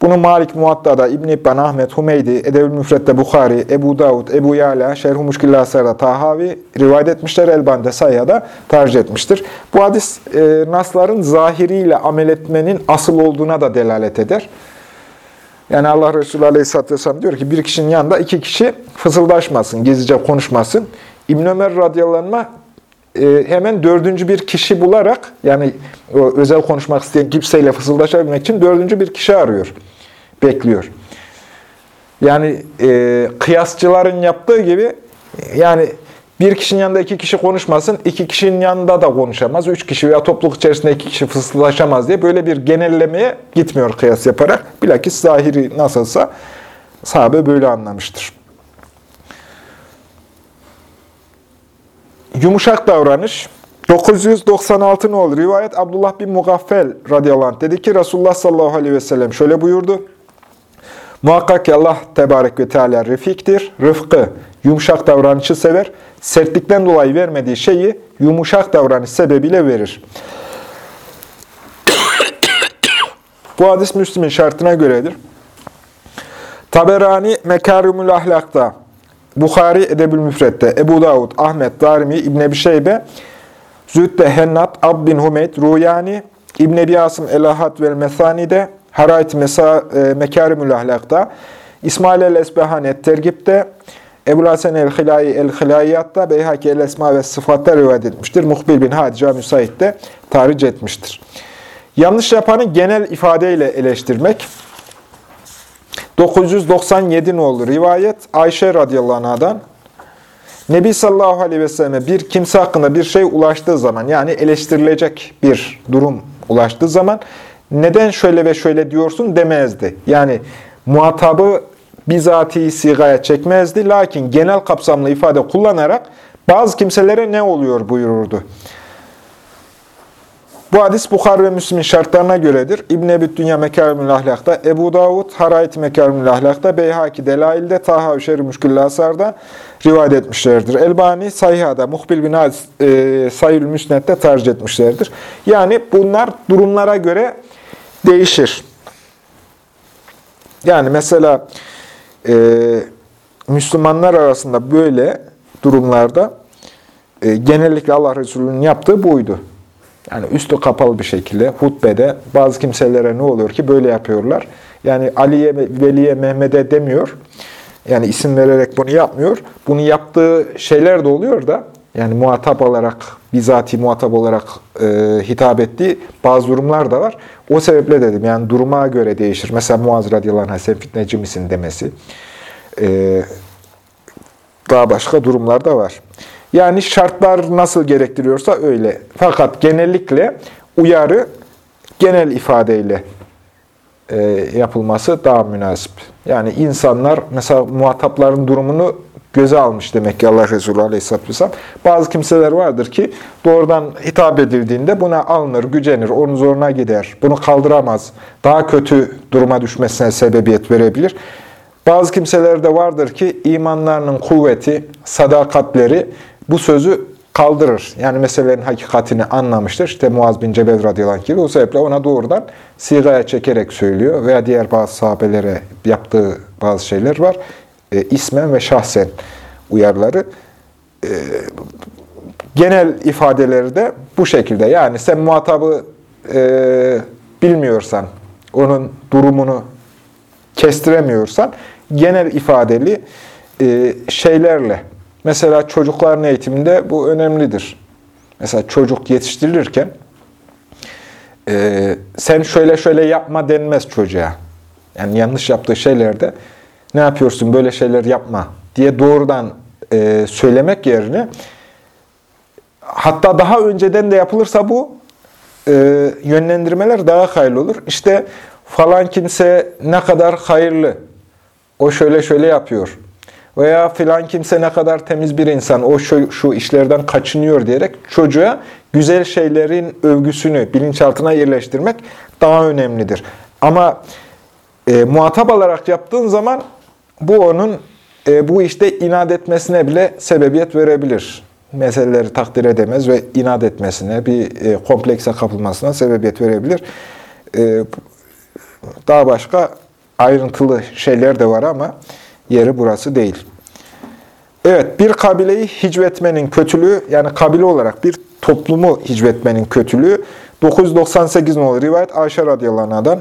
Bunu Malik Muatta'da, İbn İbban, Ahmet, Humeydi, Edevül Müfret'te Bukhari, Ebu Davud, Ebu Yala, Şerh-i Muşkillasar'da Tahavi rivayet etmişler. Elbani'de Sayya'da tercih etmiştir. Bu hadis e, nasların zahiriyle amel etmenin asıl olduğuna da delalet eder. Yani Allah Resulü Aleyhisselatü Vesselam diyor ki bir kişinin yanında iki kişi fısıldaşmasın, gizlice konuşmasın. İbn Ömer radıyallahu anh e, hemen dördüncü bir kişi bularak yani o özel konuşmak isteyen kimseyle fısıldaşabilmek için dördüncü bir kişi arıyor, bekliyor. Yani e, kıyasçıların yaptığı gibi yani bir kişinin yanında iki kişi konuşmasın, iki kişinin yanında da konuşamaz, üç kişi veya topluluk içerisinde iki kişi fısıldaşamaz diye böyle bir genellemeye gitmiyor kıyas yaparak. Bilakis zahiri nasılsa sahabe böyle anlamıştır. Yumuşak davranış. 996 ne olur? Rivayet Abdullah bin Mugaffel radıyallahu anh dedi ki Resulullah sallallahu aleyhi ve sellem şöyle buyurdu. Muhakkak ki Allah tebarek ve teala refiktir, rıfkı, yumuşak davranışı sever, sertlikten dolayı vermediği şeyi yumuşak davranış sebebiyle verir. Bu hadis Müslim'in şartına göredir. Taberani Mekarimül Ahlak'ta Bukhari Edebül Müfret'te, Ebu Davud, Ahmet, Darimi, İbn Ebi Şeybe, Züdde Hennat, Ab bin Humeyd, Ruyani, İbn Ebi Asım El-Ahad ve Mesani'de, Harayt Mesa, e, Mekarimül Ahlak'ta, İsmail el-Esbehanet Tergip'te, Ebu Hasan el-Hilayi el-Hilayiyat'ta, Beyhaki el-Esma ve Sıfat'ta rivayet etmiştir. Muhbil bin Hadica Müsait'te tarih etmiştir. Yanlış yapanı genel ifadeyle eleştirmek, 997 ne olur? Rivayet Ayşe radıyallahu anh'dan. Nebi sallallahu aleyhi ve selleme bir kimse hakkında bir şey ulaştığı zaman yani eleştirilecek bir durum ulaştığı zaman neden şöyle ve şöyle diyorsun demezdi. Yani muhatabı bizatihi sigaya çekmezdi. Lakin genel kapsamlı ifade kullanarak bazı kimselere ne oluyor buyururdu. Bu hadis Bukhar ve Müslim'in şartlarına göredir. İbn-i Ebi Dünya Mekârimül Ahlak'ta, Ebu Davud, Harayet Mekârimül Ahlak'ta, Beyhaki Delail'de, Taha Şer-i Müşküllü Asar'da rivayet etmişlerdir. Elbani Sayha'da, Muhbil bin Aziz e, Sayül Müsnet'te tercih etmişlerdir. Yani bunlar durumlara göre değişir. Yani mesela e, Müslümanlar arasında böyle durumlarda e, genellikle Allah Resulü'nün yaptığı buydu. Yani üstü kapalı bir şekilde hutbede bazı kimselere ne oluyor ki böyle yapıyorlar. Yani Ali'ye, Veli'ye, Mehmet'e demiyor. Yani isim vererek bunu yapmıyor. Bunu yaptığı şeyler de oluyor da yani muhatap olarak, bizati muhatap olarak e, hitap ettiği bazı durumlar da var. O sebeple dedim yani duruma göre değişir. Mesela Muaz radıyallahu anh sen fitneci misin demesi. E, daha başka durumlar da var. Yani şartlar nasıl gerektiriyorsa öyle. Fakat genellikle uyarı genel ifadeyle e, yapılması daha münasip. Yani insanlar mesela muhatapların durumunu göze almış demek ki Allah Resulü Aleyhisselatü Vesselam. Bazı kimseler vardır ki doğrudan hitap edildiğinde buna alınır, gücenir, onun zoruna gider, bunu kaldıramaz, daha kötü duruma düşmesine sebebiyet verebilir. Bazı kimseler de vardır ki imanlarının kuvveti, sadakatleri bu sözü kaldırır. Yani meselelerin hakikatini anlamıştır. İşte Muaz bin Cebel radıyallahu anh gibi. O sebeple ona doğrudan sigaya çekerek söylüyor. Veya diğer bazı sahabelere yaptığı bazı şeyler var. E, ismen ve şahsen uyarları. E, genel ifadeleri de bu şekilde. Yani sen muhatabı e, bilmiyorsan, onun durumunu kestiremiyorsan, genel ifadeli e, şeylerle, mesela çocukların eğitiminde bu önemlidir. Mesela çocuk yetiştirilirken, e, sen şöyle şöyle yapma denmez çocuğa. Yani yanlış yaptığı şeylerde, ne yapıyorsun böyle şeyler yapma diye doğrudan e, söylemek yerine, hatta daha önceden de yapılırsa bu, e, yönlendirmeler daha hayırlı olur. İşte falan kimse ne kadar hayırlı, o şöyle şöyle yapıyor. Veya filan kimse ne kadar temiz bir insan, o şu, şu işlerden kaçınıyor diyerek çocuğa güzel şeylerin övgüsünü bilinçaltına yerleştirmek daha önemlidir. Ama e, muhatap olarak yaptığın zaman bu onun e, bu işte inat etmesine bile sebebiyet verebilir. Meseleleri takdir edemez ve inat etmesine, bir e, komplekse kapılmasına sebebiyet verebilir. E, daha başka ayrıntılı şeyler de var ama yeri burası değil. Evet, bir kabileyi hicvetmenin kötülüğü, yani kabile olarak bir toplumu hicvetmenin kötülüğü, 998 numaralı rivayet Ayşe radıyallahu anh'dan.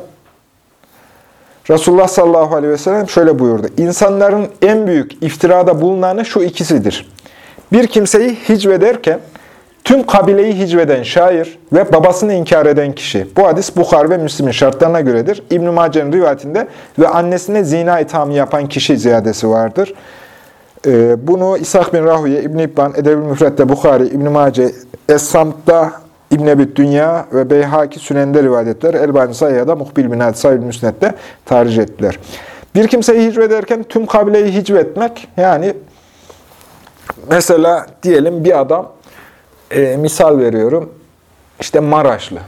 Resulullah sallallahu aleyhi ve sellem şöyle buyurdu. İnsanların en büyük iftirada bulunanı şu ikisidir. Bir kimseyi hicvederken, Tüm kabileyi hicveden şair ve babasını inkar eden kişi. Bu hadis Bukhar ve Müslim'in şartlarına göredir. İbn-i Mace'nin rivayetinde ve annesine zina ithamı yapan kişi ziyadesi vardır. Ee, bunu İshak bin Rahüye, İbn-i İbban, Edeb-i Müfret'te Bukhari, İbn-i Mace, Es-Samt'ta İbn Ebi Dünya ve Beyhaki Sünen'de rivayet ettiler. Elbani Sayya'da Muhbil bin Hadis Sayyid Müsnet'te tarih ettiler. Bir kimseyi hicvederken tüm kabileyi hicvetmek, yani mesela diyelim bir adam e, misal veriyorum. İşte Maraşlı.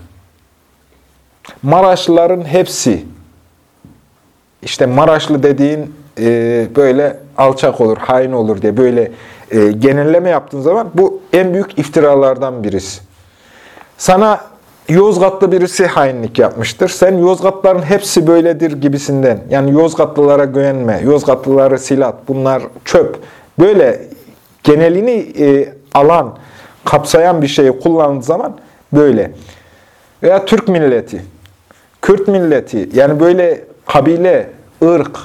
Maraşlıların hepsi, işte Maraşlı dediğin e, böyle alçak olur, hain olur diye böyle e, genelleme yaptığın zaman bu en büyük iftiralardan birisi. Sana Yozgatlı birisi hainlik yapmıştır. Sen Yozgatların hepsi böyledir gibisinden. Yani Yozgatlılara güvenme, Yozgatlıları silat, bunlar çöp. Böyle genelini e, alan, kapsayan bir şeyi kullandığı zaman böyle. Veya Türk milleti, Kürt milleti, yani böyle kabile, ırk,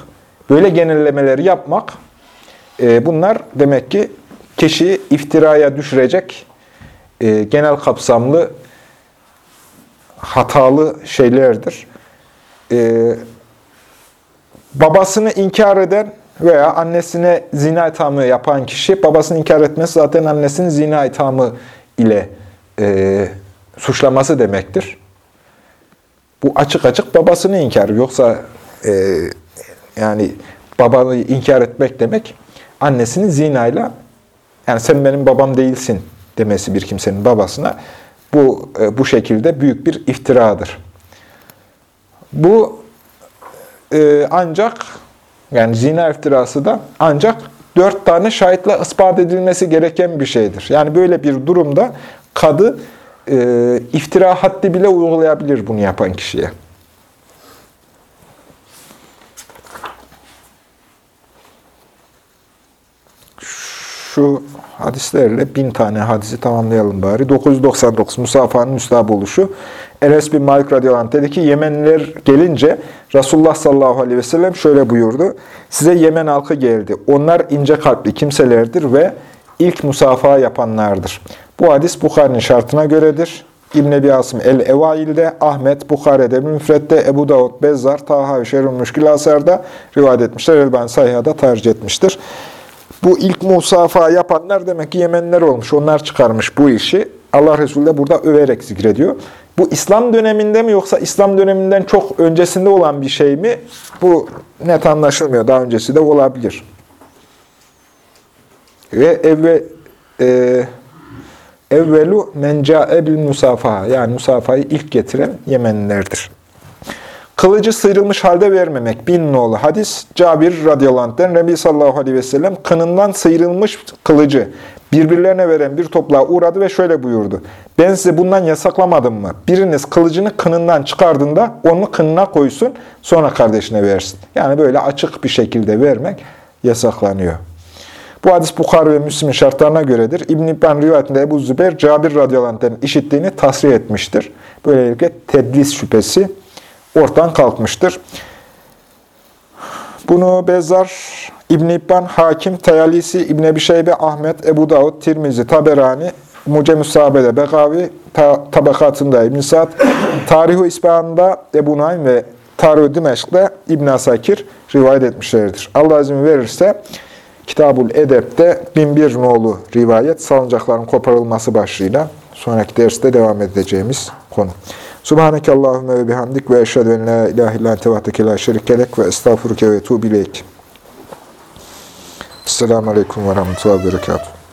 böyle genellemeleri yapmak, e, bunlar demek ki kişiyi iftiraya düşürecek e, genel kapsamlı hatalı şeylerdir. E, babasını inkar eden veya annesine zina ithamı yapan kişi, babasını inkar etmesi zaten annesinin zina ithamı ile e, suçlaması demektir. Bu açık açık babasını inkar. Yoksa e, yani babanı inkar etmek demek, annesinin zinayla, yani sen benim babam değilsin demesi bir kimsenin babasına, bu e, bu şekilde büyük bir iftiradır. Bu e, ancak yani zina iftirası da ancak dört tane şahitle ispat edilmesi gereken bir şeydir. Yani böyle bir durumda kadı e, iftira haddi bile uygulayabilir bunu yapan kişiye. Şu hadislerle bin tane hadisi tamamlayalım bari. 999 Musafa'nın müstahap oluşu. Enes bin Malik radıyallahu anh dedi ki Yemenliler gelince Resulullah sallallahu aleyhi ve sellem şöyle buyurdu. Size Yemen halkı geldi. Onlar ince kalpli kimselerdir ve ilk musafaha yapanlardır. Bu hadis Bukhari'nin şartına göredir. İbn Ebi Asım el-Evail'de, Ahmet, Bukhari'de, Müfret'te, Ebu Davud, Bezzar, Taha ve Şerif Müşkil Asar'da rivayet etmişler. Elbani Sayha'da tercih etmiştir. Bu ilk musafa yapanlar demek ki Yemenler olmuş. Onlar çıkarmış bu işi. Allah Resulü de burada överek zikrediyor. Bu İslam döneminde mi yoksa İslam döneminden çok öncesinde olan bir şey mi? Bu net anlaşılmıyor. Daha öncesi de olabilir. Ve evve, e, evvelu men ca'e bil musafaha. Yani musafayı ilk getiren Yemenlilerdir. Kılıcı sıyrılmış halde vermemek. Bin nolu hadis. Cabir radıyallahu anh'den Nebi sallallahu aleyhi ve sellem kınından sıyrılmış kılıcı birbirlerine veren bir topluğa uğradı ve şöyle buyurdu. Ben size bundan yasaklamadım mı? Biriniz kılıcını kınından çıkardığında onu kınına koysun sonra kardeşine versin. Yani böyle açık bir şekilde vermek yasaklanıyor. Bu hadis Bukhari ve Müslim'in şartlarına göredir. İbn-i İbban rivayetinde Ebu Zübeyir, Cabir radıyallahu anh'ten işittiğini tasrih etmiştir. Böylelikle tedlis şüphesi ortadan kalkmıştır. Bunu Bezzar, İbn-i İbban, Hakim, Tayalisi, İbn Ebi Şeybe, Ahmet, Ebu Davud, Tirmizi, Taberani, Mucem-i Sahabe'de ta Tabakatında İbn-i Sa'd, Tarih-i İspahan'da Ebu Naim ve Tarih-i Dimeşk'te İbn Asakir rivayet etmişlerdir. Allah izin verirse Kitabul Edep'te 1001 nolu rivayet salıncakların koparılması başlığıyla sonraki derste devam edeceğimiz konu. Subhaneke Allahümme ve bihamdik ve eşhedü en la ilahe illan tevahdeke la şerikelek ve estağfuruke ve tuğbileyk. Esselamu Aleyküm ve Rahmetullahi ve Berekatuhu.